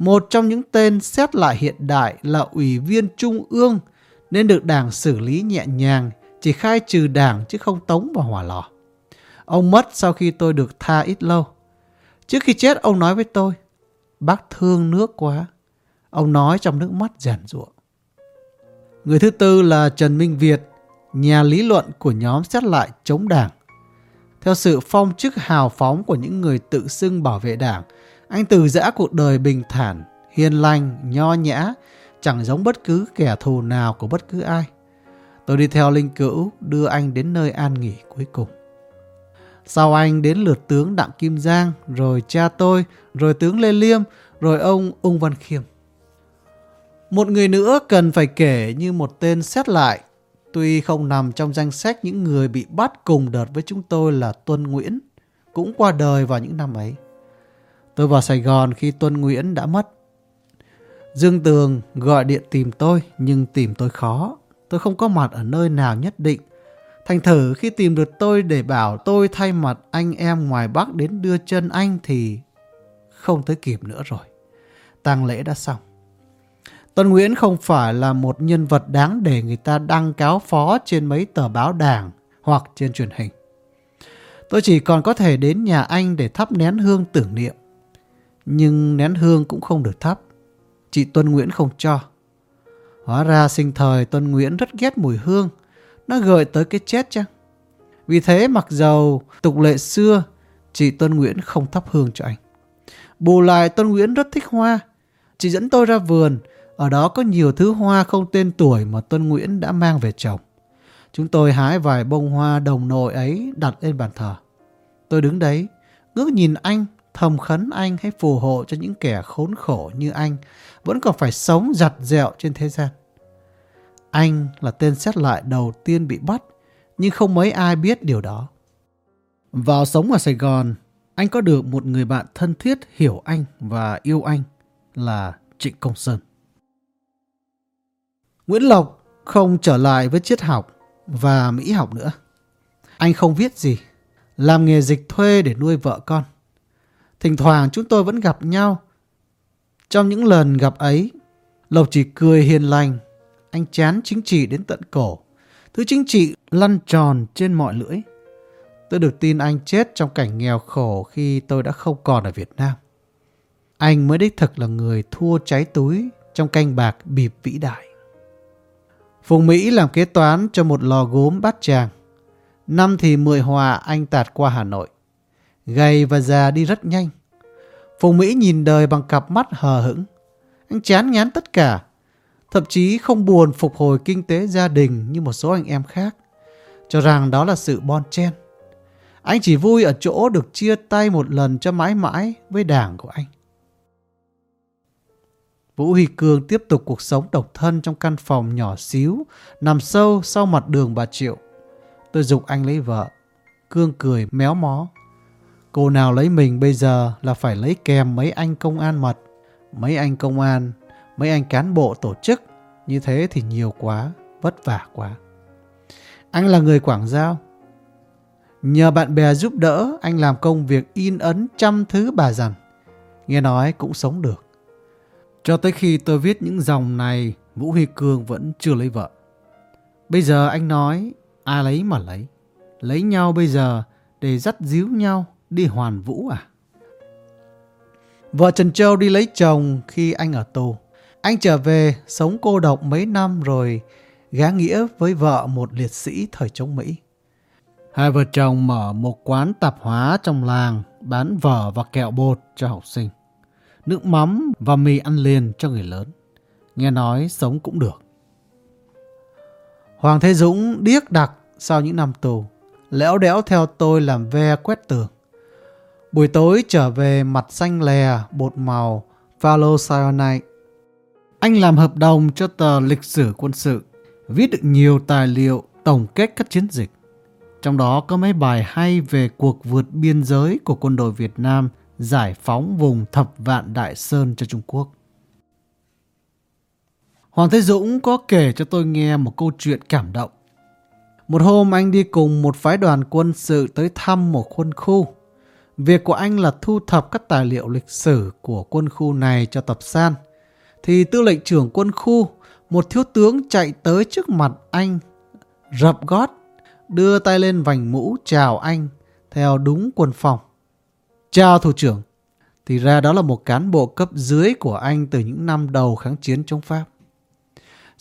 một trong những tên xét lại hiện đại là ủy viên trung ương nên được đảng xử lý nhẹ nhàng, chỉ khai trừ đảng chứ không tống vào hỏa lò. Ông mất sau khi tôi được tha ít lâu. Trước khi chết ông nói với tôi, bác thương nước quá. Ông nói trong nước mắt giản ruộng. Người thứ tư là Trần Minh Việt, nhà lý luận của nhóm xét lại chống đảng. Theo sự phong chức hào phóng của những người tự xưng bảo vệ đảng, anh từ giã cuộc đời bình thản, hiền lành, nho nhã, chẳng giống bất cứ kẻ thù nào của bất cứ ai. Tôi đi theo linh cữu đưa anh đến nơi an nghỉ cuối cùng. Sau anh đến lượt tướng Đặng Kim Giang, rồi cha tôi, rồi tướng Lê Liêm, rồi ông Ung Văn Khiêm. Một người nữa cần phải kể như một tên xét lại, tuy không nằm trong danh sách những người bị bắt cùng đợt với chúng tôi là Tuân Nguyễn, cũng qua đời vào những năm ấy. Tôi vào Sài Gòn khi Tuân Nguyễn đã mất. Dương Tường gọi điện tìm tôi, nhưng tìm tôi khó. Tôi không có mặt ở nơi nào nhất định. Thành thử khi tìm được tôi để bảo tôi thay mặt anh em ngoài Bắc đến đưa chân anh thì không tới kịp nữa rồi. tang lễ đã xong. Tuân Nguyễn không phải là một nhân vật đáng để người ta đăng cáo phó trên mấy tờ báo đảng hoặc trên truyền hình. Tôi chỉ còn có thể đến nhà anh để thắp nén hương tưởng niệm. Nhưng nén hương cũng không được thắp. Chị Tuân Nguyễn không cho. Hóa ra sinh thời Tuân Nguyễn rất ghét mùi hương. Nó gợi tới cái chết chăng? Vì thế mặc dầu tục lệ xưa, chị Tuân Nguyễn không thắp hương cho anh. Bù lại Tuân Nguyễn rất thích hoa. Chị dẫn tôi ra vườn, ở đó có nhiều thứ hoa không tên tuổi mà Tuân Nguyễn đã mang về trồng. Chúng tôi hái vài bông hoa đồng nội ấy đặt lên bàn thờ. Tôi đứng đấy, ngước nhìn anh thầm khấn anh hãy phù hộ cho những kẻ khốn khổ như anh vẫn còn phải sống giặt dẹo trên thế gian. Anh là tên xét lại đầu tiên bị bắt, nhưng không mấy ai biết điều đó. Vào sống ở Sài Gòn, anh có được một người bạn thân thiết hiểu anh và yêu anh là Trịnh Công Sơn. Nguyễn Lộc không trở lại với triết học và mỹ học nữa. Anh không viết gì, làm nghề dịch thuê để nuôi vợ con. Thỉnh thoảng chúng tôi vẫn gặp nhau. Trong những lần gặp ấy, Lộc chỉ cười hiền lành. Anh chán chính trị đến tận cổ. Thứ chính trị lăn tròn trên mọi lưỡi. Tôi được tin anh chết trong cảnh nghèo khổ khi tôi đã không còn ở Việt Nam. Anh mới đích thực là người thua cháy túi trong canh bạc bịp vĩ đại. Phùng Mỹ làm kế toán cho một lò gốm bát tràng. Năm thì mười hòa anh tạt qua Hà Nội gầy và già đi rất nhanh. Phùng Mỹ nhìn đời bằng cặp mắt hờ hững. Anh chán ngán tất cả, thậm chí không buồn phục hồi kinh tế gia đình như một số anh em khác, cho rằng đó là sự bon chen. Anh chỉ vui ở chỗ được chia tay một lần cho mãi mãi với đảng của anh. Vũ Huy Cương tiếp tục cuộc sống độc thân trong căn phòng nhỏ xíu, nằm sâu sau mặt đường bà Triệu. Tôi dục anh lấy vợ. Cương cười méo mó. Cô nào lấy mình bây giờ là phải lấy kèm mấy anh công an mật, mấy anh công an, mấy anh cán bộ tổ chức. Như thế thì nhiều quá, vất vả quá. Anh là người Quảng Giao. Nhờ bạn bè giúp đỡ, anh làm công việc in ấn trăm thứ bà dằn. Nghe nói cũng sống được. Cho tới khi tôi viết những dòng này, Vũ Huy Cương vẫn chưa lấy vợ. Bây giờ anh nói, ai lấy mà lấy. Lấy nhau bây giờ để dắt díu nhau Đi hoàn vũ à? Vợ Trần Châu đi lấy chồng khi anh ở tù. Anh trở về sống cô độc mấy năm rồi, gá nghĩa với vợ một liệt sĩ thời chống Mỹ. Hai vợ chồng mở một quán tạp hóa trong làng, bán vở và kẹo bột cho học sinh. Nước mắm và mì ăn liền cho người lớn. Nghe nói sống cũng được. Hoàng Thế Dũng điếc đặc sau những năm tù. Lẽo đẽo theo tôi làm ve quét tường. Buổi tối trở về mặt xanh lè, bột màu, cyanide. Anh làm hợp đồng cho tờ lịch sử quân sự, viết được nhiều tài liệu tổng kết các chiến dịch. Trong đó có mấy bài hay về cuộc vượt biên giới của quân đội Việt Nam giải phóng vùng thập vạn Đại Sơn cho Trung Quốc. Hoàng Thế Dũng có kể cho tôi nghe một câu chuyện cảm động. Một hôm anh đi cùng một phái đoàn quân sự tới thăm một quân khu. Việc của anh là thu thập các tài liệu lịch sử của quân khu này cho tập san. Thì tư lệnh trưởng quân khu, một thiếu tướng chạy tới trước mặt anh, rập gót, đưa tay lên vành mũ chào anh theo đúng quân phòng. Chào thủ trưởng. Thì ra đó là một cán bộ cấp dưới của anh từ những năm đầu kháng chiến chống Pháp.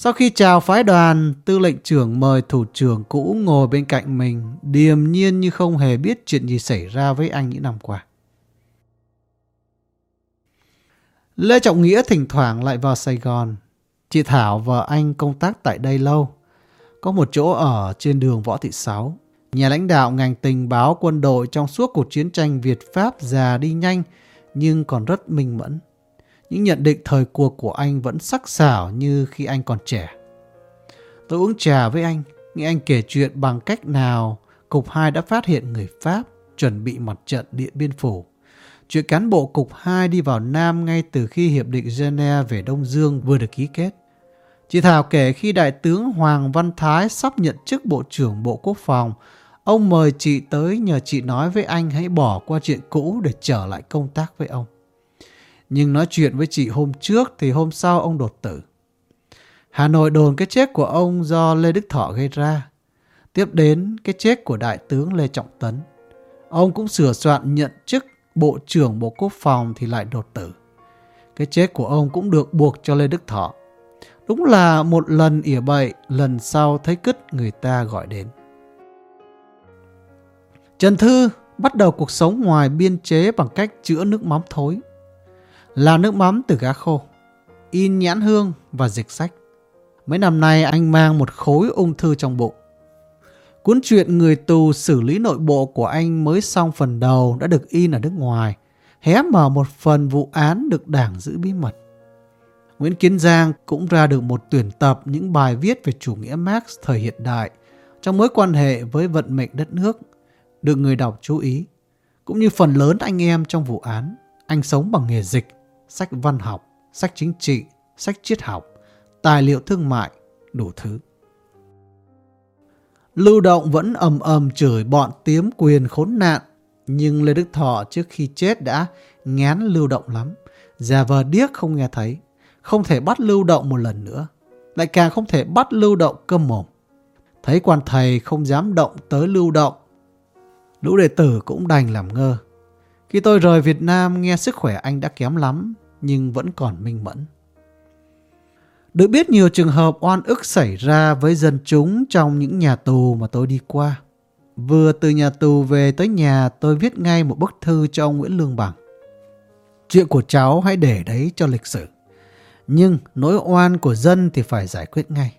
Sau khi chào phái đoàn, tư lệnh trưởng mời thủ trưởng cũ ngồi bên cạnh mình, điềm nhiên như không hề biết chuyện gì xảy ra với anh những năm qua. Lê Trọng Nghĩa thỉnh thoảng lại vào Sài Gòn. Chị Thảo và anh công tác tại đây lâu. Có một chỗ ở trên đường Võ Thị Sáu. Nhà lãnh đạo ngành tình báo quân đội trong suốt cuộc chiến tranh Việt-Pháp già đi nhanh nhưng còn rất minh mẫn. Những nhận định thời cuộc của anh vẫn sắc sảo như khi anh còn trẻ. Tôi uống trà với anh, nghe anh kể chuyện bằng cách nào Cục 2 đã phát hiện người Pháp chuẩn bị mặt trận Điện Biên Phủ. Chuyện cán bộ Cục 2 đi vào Nam ngay từ khi Hiệp định Geneva về Đông Dương vừa được ký kết. Chị Thảo kể khi Đại tướng Hoàng Văn Thái sắp nhận chức Bộ trưởng Bộ Quốc phòng, ông mời chị tới nhờ chị nói với anh hãy bỏ qua chuyện cũ để trở lại công tác với ông. Nhưng nói chuyện với chị hôm trước thì hôm sau ông đột tử. Hà Nội đồn cái chết của ông do Lê Đức Thọ gây ra. Tiếp đến cái chết của Đại tướng Lê Trọng Tấn. Ông cũng sửa soạn nhận chức Bộ trưởng Bộ Quốc phòng thì lại đột tử. Cái chết của ông cũng được buộc cho Lê Đức Thọ. Đúng là một lần ỉa bậy, lần sau thấy cứt người ta gọi đến. Trần Thư bắt đầu cuộc sống ngoài biên chế bằng cách chữa nước mắm thối là nước mắm từ cá khô, in nhãn hương và dịch sách. Mấy năm nay anh mang một khối ung thư trong bụng. Cuốn truyện người tù xử lý nội bộ của anh mới xong phần đầu đã được in ở nước ngoài, hé mở một phần vụ án được đảng giữ bí mật. Nguyễn Kiến Giang cũng ra được một tuyển tập những bài viết về chủ nghĩa Marx thời hiện đại trong mối quan hệ với vận mệnh đất nước, được người đọc chú ý, cũng như phần lớn anh em trong vụ án. Anh sống bằng nghề dịch sách văn học, sách chính trị, sách triết học, tài liệu thương mại, đủ thứ. Lưu Động vẫn ầm ầm chửi bọn tiếm quyền khốn nạn, nhưng Lê Đức Thọ trước khi chết đã ngán Lưu Động lắm, già vờ điếc không nghe thấy, không thể bắt Lưu Động một lần nữa, lại càng không thể bắt Lưu Động cơm mồm. Thấy quan thầy không dám động tới Lưu Động, lũ đệ tử cũng đành làm ngơ. Khi tôi rời Việt Nam nghe sức khỏe anh đã kém lắm, nhưng vẫn còn minh mẫn. Được biết nhiều trường hợp oan ức xảy ra với dân chúng trong những nhà tù mà tôi đi qua. Vừa từ nhà tù về tới nhà tôi viết ngay một bức thư cho ông Nguyễn Lương Bằng. Chuyện của cháu hãy để đấy cho lịch sử. Nhưng nỗi oan của dân thì phải giải quyết ngay.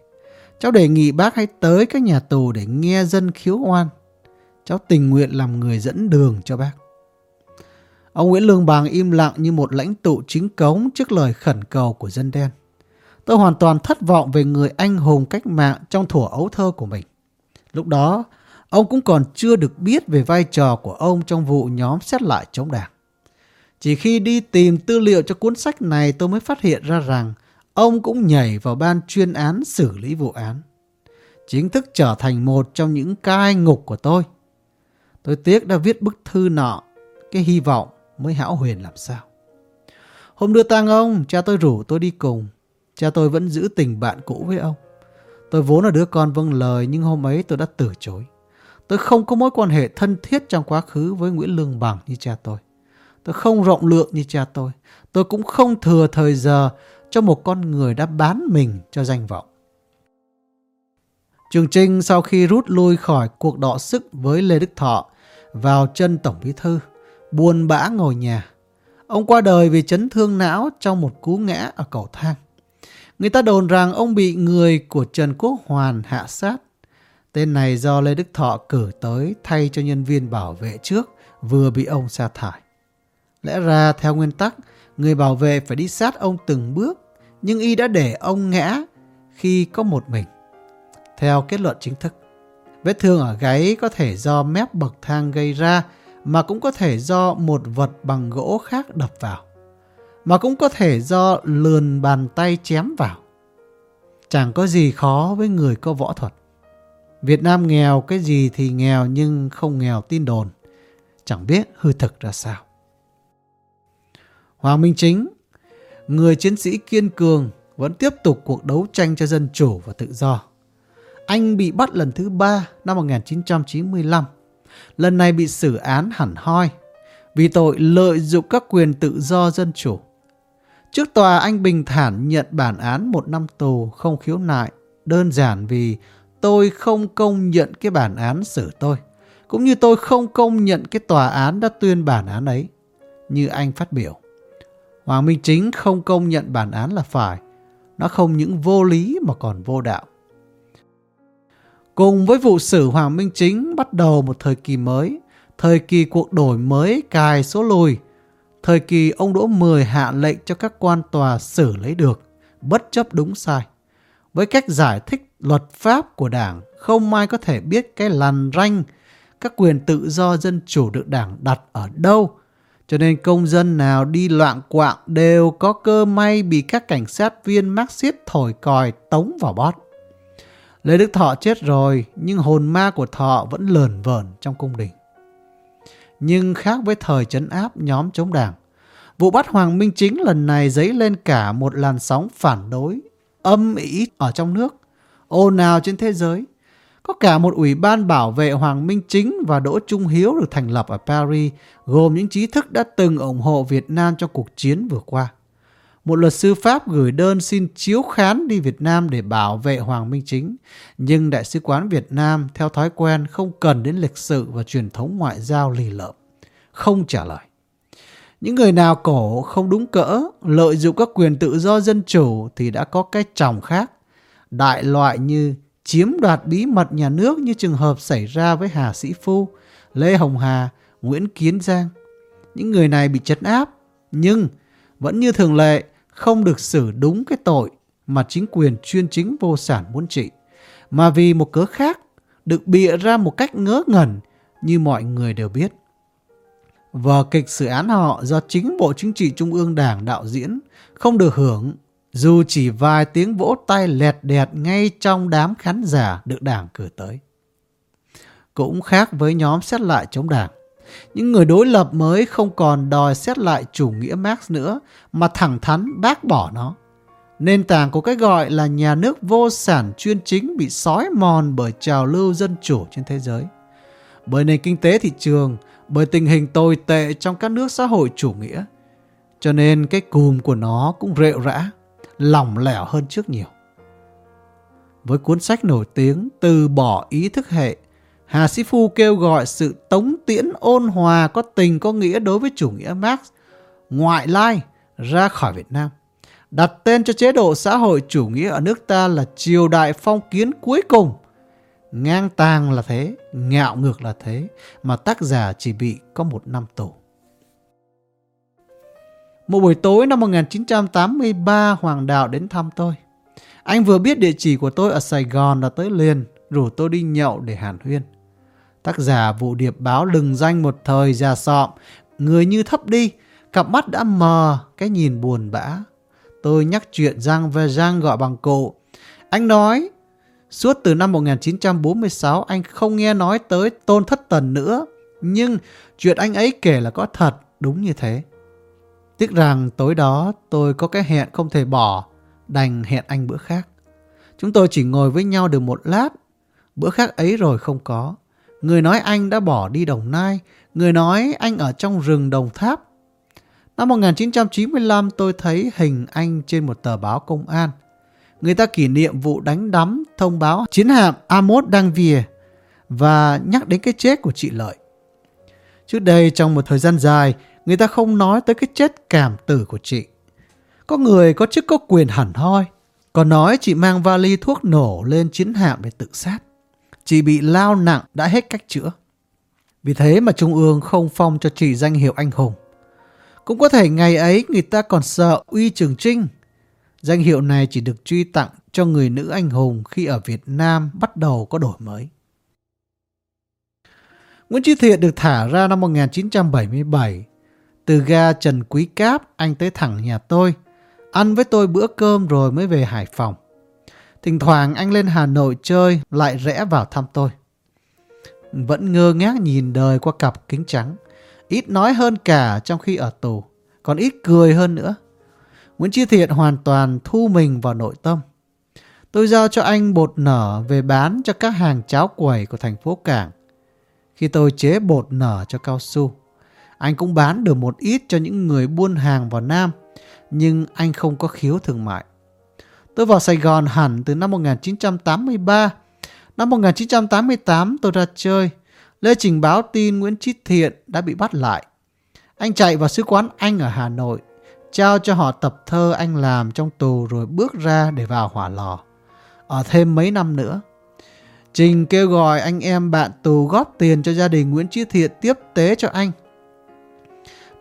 Cháu đề nghị bác hãy tới các nhà tù để nghe dân khiếu oan. Cháu tình nguyện làm người dẫn đường cho bác. Ông Nguyễn Lương Bằng im lặng như một lãnh tụ chính cống trước lời khẩn cầu của dân đen. Tôi hoàn toàn thất vọng về người anh hùng cách mạng trong thủa ấu thơ của mình. Lúc đó, ông cũng còn chưa được biết về vai trò của ông trong vụ nhóm xét lại chống đảng. Chỉ khi đi tìm tư liệu cho cuốn sách này tôi mới phát hiện ra rằng ông cũng nhảy vào ban chuyên án xử lý vụ án. Chính thức trở thành một trong những cai ngục của tôi. Tôi tiếc đã viết bức thư nọ, cái hy vọng mới hão huyền làm sao. Hôm đưa tang ông, cha tôi rủ tôi đi cùng. Cha tôi vẫn giữ tình bạn cũ với ông. Tôi vốn là đứa con vâng lời nhưng hôm ấy tôi đã từ chối. Tôi không có mối quan hệ thân thiết trong quá khứ với Nguyễn Lương Bằng như cha tôi. Tôi không rộng lượng như cha tôi. Tôi cũng không thừa thời giờ cho một con người đã bán mình cho danh vọng. Trường Trinh sau khi rút lui khỏi cuộc đọ sức với Lê Đức Thọ vào chân Tổng Bí Thư, buồn bã ngồi nhà. Ông qua đời vì chấn thương não trong một cú ngã ở cầu thang. Người ta đồn rằng ông bị người của Trần Quốc Hoàn hạ sát. Tên này do Lê Đức Thọ cử tới thay cho nhân viên bảo vệ trước vừa bị ông sa thải. Lẽ ra theo nguyên tắc, người bảo vệ phải đi sát ông từng bước, nhưng y đã để ông ngã khi có một mình. Theo kết luận chính thức, vết thương ở gáy có thể do mép bậc thang gây ra, mà cũng có thể do một vật bằng gỗ khác đập vào, mà cũng có thể do lườn bàn tay chém vào. Chẳng có gì khó với người có võ thuật. Việt Nam nghèo cái gì thì nghèo nhưng không nghèo tin đồn. Chẳng biết hư thực ra sao. Hoàng Minh Chính, người chiến sĩ kiên cường vẫn tiếp tục cuộc đấu tranh cho dân chủ và tự do. Anh bị bắt lần thứ ba năm 1995. Lần này bị xử án hẳn hoi, vì tội lợi dụng các quyền tự do dân chủ. Trước tòa, anh bình thản nhận bản án một năm tù không khiếu nại, đơn giản vì tôi không công nhận cái bản án xử tôi, cũng như tôi không công nhận cái tòa án đã tuyên bản án ấy, như anh phát biểu. Hoàng Minh Chính không công nhận bản án là phải. Nó không những vô lý mà còn vô đạo. Cùng với vụ xử Hoàng Minh Chính bắt đầu một thời kỳ mới, thời kỳ cuộc đổi mới cài số lùi, thời kỳ ông Đỗ Mười hạ lệnh cho các quan tòa xử lấy được, bất chấp đúng sai. Với cách giải thích luật pháp của đảng, không ai có thể biết cái làn ranh, các quyền tự do dân chủ được đảng đặt ở đâu, cho nên công dân nào đi loạn quạng đều có cơ may bị các cảnh sát viên Marxist thổi còi tống vào bót. Lê Đức Thọ chết rồi, nhưng hồn ma của Thọ vẫn lờn vờn trong cung đình. Nhưng khác với thời trấn áp nhóm chống đảng, vụ bắt Hoàng Minh Chính lần này dấy lên cả một làn sóng phản đối, âm ỉ ở trong nước, ồn nào trên thế giới. Có cả một ủy ban bảo vệ Hoàng Minh Chính và Đỗ Trung Hiếu được thành lập ở Paris, gồm những trí thức đã từng ủng hộ Việt Nam cho cuộc chiến vừa qua. Một luật sư Pháp gửi đơn xin chiếu khán đi Việt Nam để bảo vệ Hoàng Minh Chính, nhưng Đại sứ quán Việt Nam theo thói quen không cần đến lịch sự và truyền thống ngoại giao lì lợm, không trả lời. Những người nào cổ không đúng cỡ, lợi dụng các quyền tự do dân chủ thì đã có cái chồng khác, đại loại như chiếm đoạt bí mật nhà nước như trường hợp xảy ra với Hà Sĩ Phu, Lê Hồng Hà, Nguyễn Kiến Giang. Những người này bị chấn áp, nhưng vẫn như thường lệ không được xử đúng cái tội mà chính quyền chuyên chính vô sản muốn trị, mà vì một cớ khác được bịa ra một cách ngớ ngẩn như mọi người đều biết. Vở kịch xử án họ do chính Bộ Chính trị Trung ương Đảng đạo diễn không được hưởng dù chỉ vài tiếng vỗ tay lẹt đẹt ngay trong đám khán giả được đảng cử tới. Cũng khác với nhóm xét lại chống đảng. Những người đối lập mới không còn đòi xét lại chủ nghĩa Marx nữa mà thẳng thắn bác bỏ nó. Nền tảng của cái gọi là nhà nước vô sản chuyên chính bị sói mòn bởi trào lưu dân chủ trên thế giới. Bởi nền kinh tế thị trường, bởi tình hình tồi tệ trong các nước xã hội chủ nghĩa. Cho nên cái cùm của nó cũng rệu rã lỏng lẻo hơn trước nhiều. Với cuốn sách nổi tiếng Từ bỏ ý thức hệ, Hà Sĩ Phu kêu gọi sự tống tiễn ôn hòa có tình có nghĩa đối với chủ nghĩa Marx, ngoại lai ra khỏi Việt Nam. Đặt tên cho chế độ xã hội chủ nghĩa ở nước ta là triều đại phong kiến cuối cùng. Ngang tàng là thế, ngạo ngược là thế, mà tác giả chỉ bị có một năm tù. Một buổi tối năm 1983 Hoàng Đạo đến thăm tôi. Anh vừa biết địa chỉ của tôi ở Sài Gòn là tới liền, rủ tôi đi nhậu để hàn huyên. Tác giả vụ điệp báo lừng danh một thời già sọm, người như thấp đi, cặp mắt đã mờ, cái nhìn buồn bã. Tôi nhắc chuyện Giang về Giang gọi bằng cụ. Anh nói, suốt từ năm 1946 anh không nghe nói tới Tôn Thất Tần nữa, nhưng chuyện anh ấy kể là có thật, đúng như thế. Tiếc rằng tối đó tôi có cái hẹn không thể bỏ, đành hẹn anh bữa khác. Chúng tôi chỉ ngồi với nhau được một lát, bữa khác ấy rồi không có. Người nói anh đã bỏ đi Đồng Nai, người nói anh ở trong rừng Đồng Tháp. Năm 1995 tôi thấy hình anh trên một tờ báo công an. người ta kỷ niệm vụ đánh đắm thông báo chiến hạm Amos đang vìa và nhắc đến cái chết của chị Lợi. Trước đây trong một thời gian dài, người ta không nói tới cái chết cảm tử của chị. Có người có chức có quyền hẳn hoi, còn nói chị mang vali thuốc nổ lên chiến hạm để tự sát. Chị bị lao nặng đã hết cách chữa. Vì thế mà Trung ương không phong cho chị danh hiệu anh hùng. Cũng có thể ngày ấy người ta còn sợ uy trường trinh. Danh hiệu này chỉ được truy tặng cho người nữ anh hùng khi ở Việt Nam bắt đầu có đổi mới. Nguyễn Trí Thiện được thả ra năm 1977. Từ ga Trần Quý Cáp, anh tới thẳng nhà tôi. Ăn với tôi bữa cơm rồi mới về Hải Phòng. Thỉnh thoảng anh lên Hà Nội chơi lại rẽ vào thăm tôi. Vẫn ngơ ngác nhìn đời qua cặp kính trắng. Ít nói hơn cả trong khi ở tù. Còn ít cười hơn nữa. Nguyễn Chi Thiện hoàn toàn thu mình vào nội tâm. Tôi giao cho anh bột nở về bán cho các hàng cháo quẩy của thành phố Cảng. Khi tôi chế bột nở cho cao su, anh cũng bán được một ít cho những người buôn hàng vào Nam, nhưng anh không có khiếu thương mại. Tôi vào Sài Gòn hẳn từ năm 1983. Năm 1988 tôi ra chơi. Lê trình báo tin Nguyễn Chí Thiện đã bị bắt lại. Anh chạy vào sứ quán Anh ở Hà Nội, trao cho họ tập thơ anh làm trong tù rồi bước ra để vào hỏa lò. Ở thêm mấy năm nữa. Trình kêu gọi anh em bạn tù góp tiền cho gia đình Nguyễn Chí Thiện tiếp tế cho anh.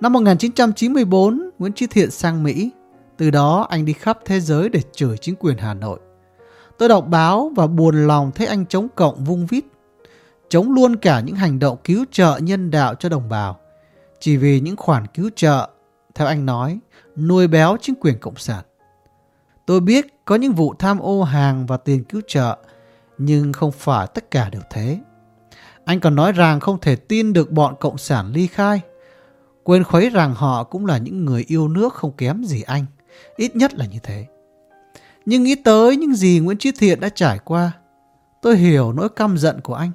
Năm 1994, Nguyễn Chí Thiện sang Mỹ. Từ đó anh đi khắp thế giới để chửi chính quyền Hà Nội. Tôi đọc báo và buồn lòng thấy anh chống cộng vung vít. Chống luôn cả những hành động cứu trợ nhân đạo cho đồng bào. Chỉ vì những khoản cứu trợ, theo anh nói, nuôi béo chính quyền Cộng sản. Tôi biết có những vụ tham ô hàng và tiền cứu trợ, nhưng không phải tất cả đều thế. Anh còn nói rằng không thể tin được bọn Cộng sản ly khai. Quên khuấy rằng họ cũng là những người yêu nước không kém gì anh. Ít nhất là như thế. Nhưng nghĩ tới những gì Nguyễn Trí Thiện đã trải qua, tôi hiểu nỗi căm giận của anh.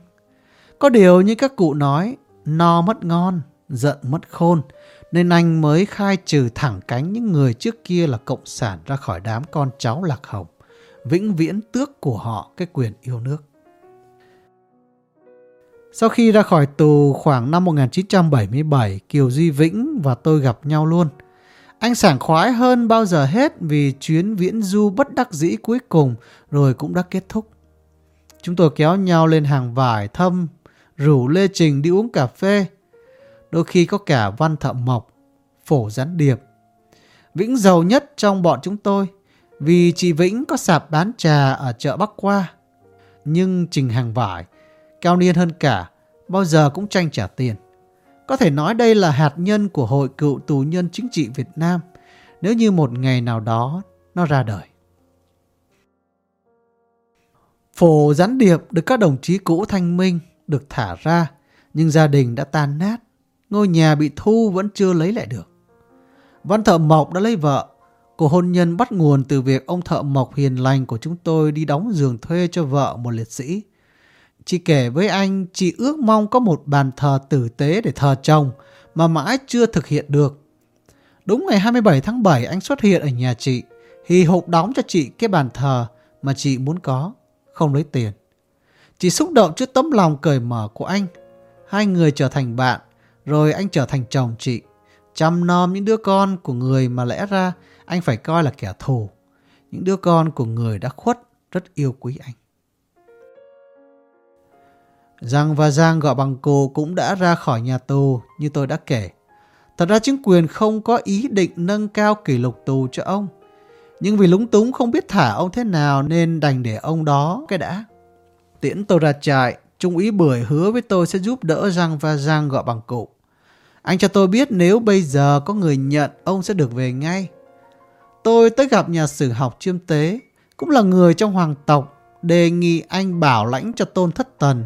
Có điều như các cụ nói, no mất ngon, giận mất khôn, nên anh mới khai trừ thẳng cánh những người trước kia là cộng sản ra khỏi đám con cháu lạc hồng, vĩnh viễn tước của họ cái quyền yêu nước. Sau khi ra khỏi tù khoảng năm 1977, Kiều Duy Vĩnh và tôi gặp nhau luôn – anh sảng khoái hơn bao giờ hết vì chuyến viễn du bất đắc dĩ cuối cùng rồi cũng đã kết thúc. Chúng tôi kéo nhau lên hàng vải thâm, rủ Lê Trình đi uống cà phê. Đôi khi có cả Văn Thợ Mộc, Phổ Gián Điệp. Vĩnh giàu nhất trong bọn chúng tôi vì chị Vĩnh có sạp bán trà ở chợ Bắc Qua. Nhưng Trình hàng vải, cao niên hơn cả, bao giờ cũng tranh trả tiền. Có thể nói đây là hạt nhân của Hội Cựu Tù Nhân Chính trị Việt Nam nếu như một ngày nào đó nó ra đời. Phổ gián điệp được các đồng chí cũ thanh minh được thả ra, nhưng gia đình đã tan nát. Ngôi nhà bị thu vẫn chưa lấy lại được. Văn thợ Mộc đã lấy vợ. Cuộc hôn nhân bắt nguồn từ việc ông thợ Mộc hiền lành của chúng tôi đi đóng giường thuê cho vợ một liệt sĩ Chị kể với anh chị ước mong có một bàn thờ tử tế để thờ chồng mà mãi chưa thực hiện được. Đúng ngày 27 tháng 7 anh xuất hiện ở nhà chị, hì hục đóng cho chị cái bàn thờ mà chị muốn có, không lấy tiền. Chị xúc động trước tấm lòng cởi mở của anh. Hai người trở thành bạn, rồi anh trở thành chồng chị. Chăm nom những đứa con của người mà lẽ ra anh phải coi là kẻ thù. Những đứa con của người đã khuất rất yêu quý anh. Giang và Giang gọi bằng cô cũng đã ra khỏi nhà tù như tôi đã kể. Thật ra chính quyền không có ý định nâng cao kỷ lục tù cho ông. Nhưng vì lúng túng không biết thả ông thế nào nên đành để ông đó cái đã. Tiễn tôi ra trại, Trung úy Bưởi hứa với tôi sẽ giúp đỡ Giang và Giang gọi bằng cụ. Anh cho tôi biết nếu bây giờ có người nhận ông sẽ được về ngay. Tôi tới gặp nhà sử học chiêm tế, cũng là người trong hoàng tộc, đề nghị anh bảo lãnh cho tôn thất tần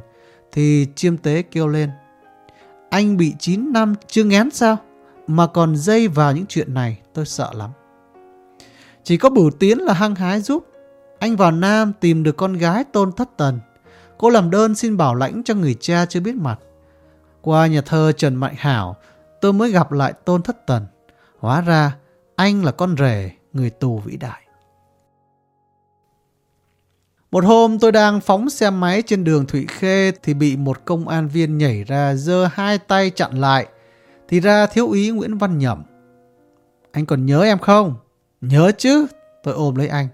thì chiêm tế kêu lên. Anh bị 9 năm chưa ngén sao? Mà còn dây vào những chuyện này tôi sợ lắm. Chỉ có Bửu Tiến là hăng hái giúp. Anh vào Nam tìm được con gái tôn thất tần. Cô làm đơn xin bảo lãnh cho người cha chưa biết mặt. Qua nhà thơ Trần Mạnh Hảo, tôi mới gặp lại tôn thất tần. Hóa ra, anh là con rể, người tù vĩ đại. Một hôm tôi đang phóng xe máy trên đường Thụy Khê thì bị một công an viên nhảy ra giơ hai tay chặn lại. Thì ra thiếu úy Nguyễn Văn Nhẩm. Anh còn nhớ em không? Nhớ chứ. Tôi ôm lấy anh.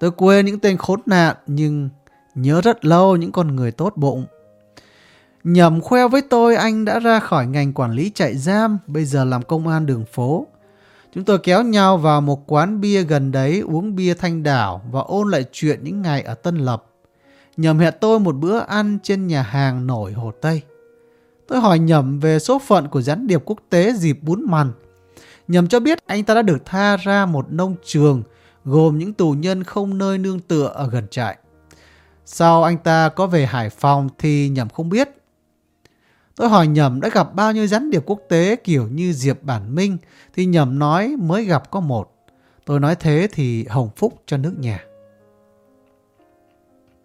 Tôi quên những tên khốn nạn nhưng nhớ rất lâu những con người tốt bụng. Nhẩm khoe với tôi anh đã ra khỏi ngành quản lý trại giam, bây giờ làm công an đường phố. Chúng tôi kéo nhau vào một quán bia gần đấy, uống bia thanh đảo và ôn lại chuyện những ngày ở Tân Lập. Nhầm hẹn tôi một bữa ăn trên nhà hàng nổi Hồ Tây. Tôi hỏi Nhầm về số phận của gián điệp quốc tế dịp bún mằn. Nhầm cho biết anh ta đã được tha ra một nông trường, gồm những tù nhân không nơi nương tựa ở gần trại. Sau anh ta có về Hải Phòng thì Nhầm không biết. Tôi hỏi Nhầm đã gặp bao nhiêu gián điệp quốc tế kiểu như Diệp Bản Minh thì Nhầm nói mới gặp có một. Tôi nói thế thì hồng phúc cho nước nhà.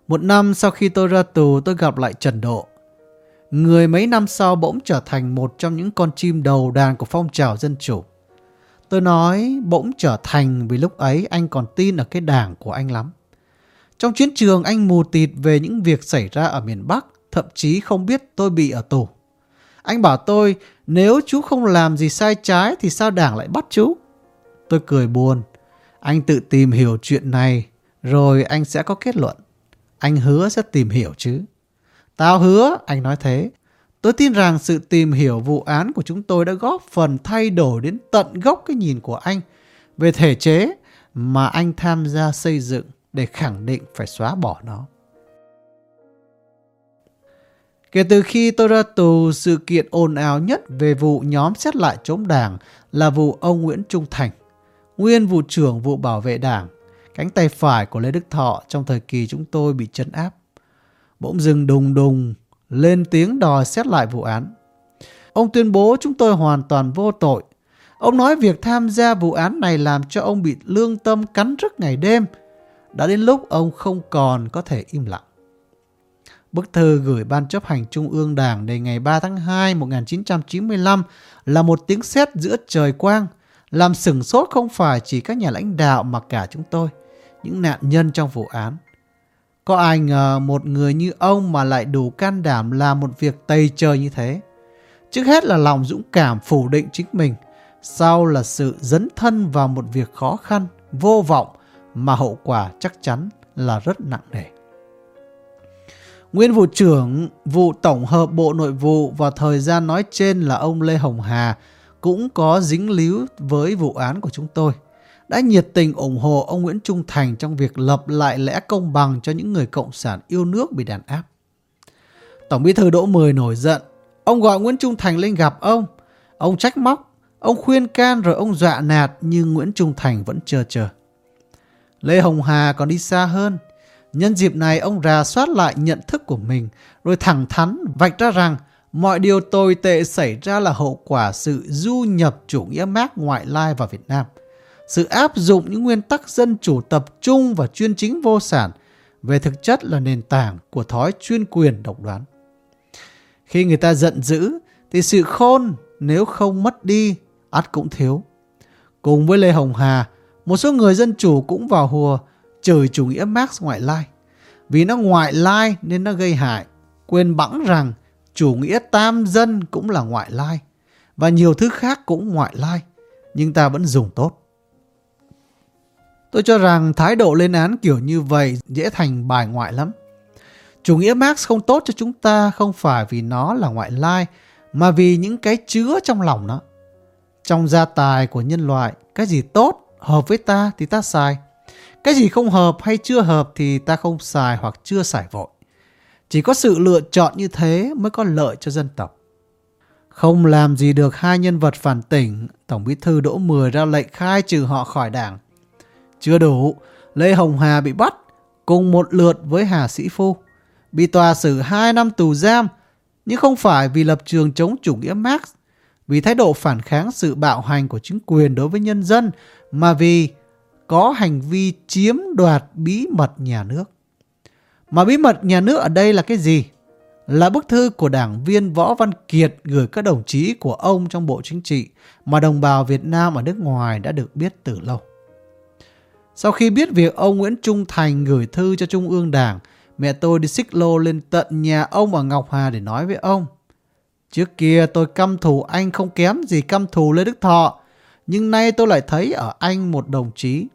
Một năm sau khi tôi ra tù tôi gặp lại Trần Độ. Người mấy năm sau bỗng trở thành một trong những con chim đầu đàn của phong trào dân chủ. Tôi nói bỗng trở thành vì lúc ấy anh còn tin ở cái đảng của anh lắm. Trong chiến trường anh mù tịt về những việc xảy ra ở miền Bắc, thậm chí không biết tôi bị ở tù. Anh bảo tôi nếu chú không làm gì sai trái thì sao đảng lại bắt chú? Tôi cười buồn. Anh tự tìm hiểu chuyện này rồi anh sẽ có kết luận. Anh hứa sẽ tìm hiểu chứ. Tao hứa, anh nói thế. Tôi tin rằng sự tìm hiểu vụ án của chúng tôi đã góp phần thay đổi đến tận gốc cái nhìn của anh về thể chế mà anh tham gia xây dựng để khẳng định phải xóa bỏ nó. Kể từ khi tôi ra tù, sự kiện ồn ào nhất về vụ nhóm xét lại chống đảng là vụ ông Nguyễn Trung Thành, nguyên vụ trưởng vụ bảo vệ đảng, cánh tay phải của Lê Đức Thọ trong thời kỳ chúng tôi bị chấn áp. Bỗng dừng đùng đùng, lên tiếng đòi xét lại vụ án. Ông tuyên bố chúng tôi hoàn toàn vô tội. Ông nói việc tham gia vụ án này làm cho ông bị lương tâm cắn rứt ngày đêm. Đã đến lúc ông không còn có thể im lặng. Bức thư gửi Ban chấp hành Trung ương Đảng đề ngày 3 tháng 2 1995 là một tiếng sét giữa trời quang, làm sửng sốt không phải chỉ các nhà lãnh đạo mà cả chúng tôi, những nạn nhân trong vụ án. Có ai ngờ một người như ông mà lại đủ can đảm làm một việc tây trời như thế. Trước hết là lòng dũng cảm phủ định chính mình, sau là sự dấn thân vào một việc khó khăn, vô vọng mà hậu quả chắc chắn là rất nặng nề. Nguyên vụ trưởng vụ tổng hợp Bộ Nội vụ và thời gian nói trên là ông Lê Hồng Hà cũng có dính líu với vụ án của chúng tôi. Đã nhiệt tình ủng hộ ông Nguyễn Trung Thành trong việc lập lại lẽ công bằng cho những người cộng sản yêu nước bị đàn áp. Tổng bí thư Đỗ Mười nổi giận. Ông gọi Nguyễn Trung Thành lên gặp ông. Ông trách móc, ông khuyên can rồi ông dọa nạt nhưng Nguyễn Trung Thành vẫn chờ chờ. Lê Hồng Hà còn đi xa hơn. Nhân dịp này ông rà soát lại nhận thức của mình rồi thẳng thắn vạch ra rằng mọi điều tồi tệ xảy ra là hậu quả sự du nhập chủ nghĩa mác ngoại lai vào Việt Nam. Sự áp dụng những nguyên tắc dân chủ tập trung và chuyên chính vô sản về thực chất là nền tảng của thói chuyên quyền độc đoán. Khi người ta giận dữ thì sự khôn nếu không mất đi ắt cũng thiếu. Cùng với Lê Hồng Hà, một số người dân chủ cũng vào hùa trời chủ nghĩa Marx ngoại lai. Vì nó ngoại lai nên nó gây hại, quên bẵng rằng chủ nghĩa tam dân cũng là ngoại lai và nhiều thứ khác cũng ngoại lai, nhưng ta vẫn dùng tốt. Tôi cho rằng thái độ lên án kiểu như vậy dễ thành bài ngoại lắm. Chủ nghĩa Marx không tốt cho chúng ta không phải vì nó là ngoại lai, mà vì những cái chứa trong lòng nó. Trong gia tài của nhân loại, cái gì tốt, hợp với ta thì ta xài. Cái gì không hợp hay chưa hợp thì ta không xài hoặc chưa xài vội. Chỉ có sự lựa chọn như thế mới có lợi cho dân tộc. Không làm gì được hai nhân vật phản tỉnh, Tổng bí thư Đỗ Mười ra lệnh khai trừ họ khỏi đảng. Chưa đủ, Lê Hồng Hà bị bắt cùng một lượt với Hà Sĩ Phu. Bị tòa xử 2 năm tù giam, nhưng không phải vì lập trường chống chủ nghĩa Marx, vì thái độ phản kháng sự bạo hành của chính quyền đối với nhân dân, mà vì có hành vi chiếm đoạt bí mật nhà nước. Mà bí mật nhà nước ở đây là cái gì? Là bức thư của đảng viên Võ Văn Kiệt gửi các đồng chí của ông trong Bộ Chính trị mà đồng bào Việt Nam ở nước ngoài đã được biết từ lâu. Sau khi biết việc ông Nguyễn Trung Thành gửi thư cho Trung ương Đảng, mẹ tôi đi xích lô lên tận nhà ông ở Ngọc Hà để nói với ông. Trước kia tôi căm thù anh không kém gì căm thù Lê Đức Thọ, nhưng nay tôi lại thấy ở anh một đồng chí.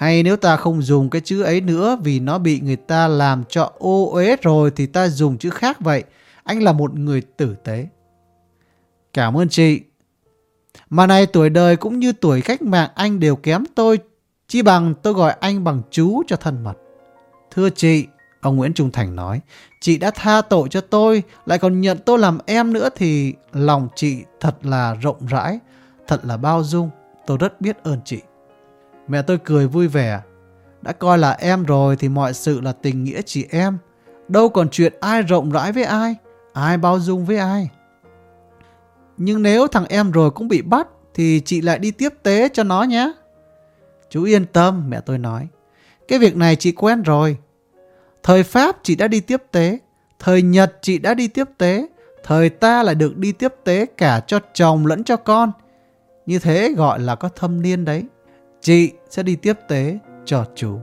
Hay nếu ta không dùng cái chữ ấy nữa vì nó bị người ta làm cho ô uế rồi thì ta dùng chữ khác vậy. Anh là một người tử tế. Cảm ơn chị. Mà này tuổi đời cũng như tuổi cách mạng anh đều kém tôi. Chỉ bằng tôi gọi anh bằng chú cho thân mật. Thưa chị, ông Nguyễn Trung Thành nói, chị đã tha tội cho tôi, lại còn nhận tôi làm em nữa thì lòng chị thật là rộng rãi, thật là bao dung. Tôi rất biết ơn chị. Mẹ tôi cười vui vẻ. Đã coi là em rồi thì mọi sự là tình nghĩa chị em. Đâu còn chuyện ai rộng rãi với ai, ai bao dung với ai. Nhưng nếu thằng em rồi cũng bị bắt thì chị lại đi tiếp tế cho nó nhé. Chú yên tâm, mẹ tôi nói. Cái việc này chị quen rồi. Thời Pháp chị đã đi tiếp tế, thời Nhật chị đã đi tiếp tế, thời ta lại được đi tiếp tế cả cho chồng lẫn cho con. Như thế gọi là có thâm niên đấy. Chị sẽ đi tiếp tế cho chú.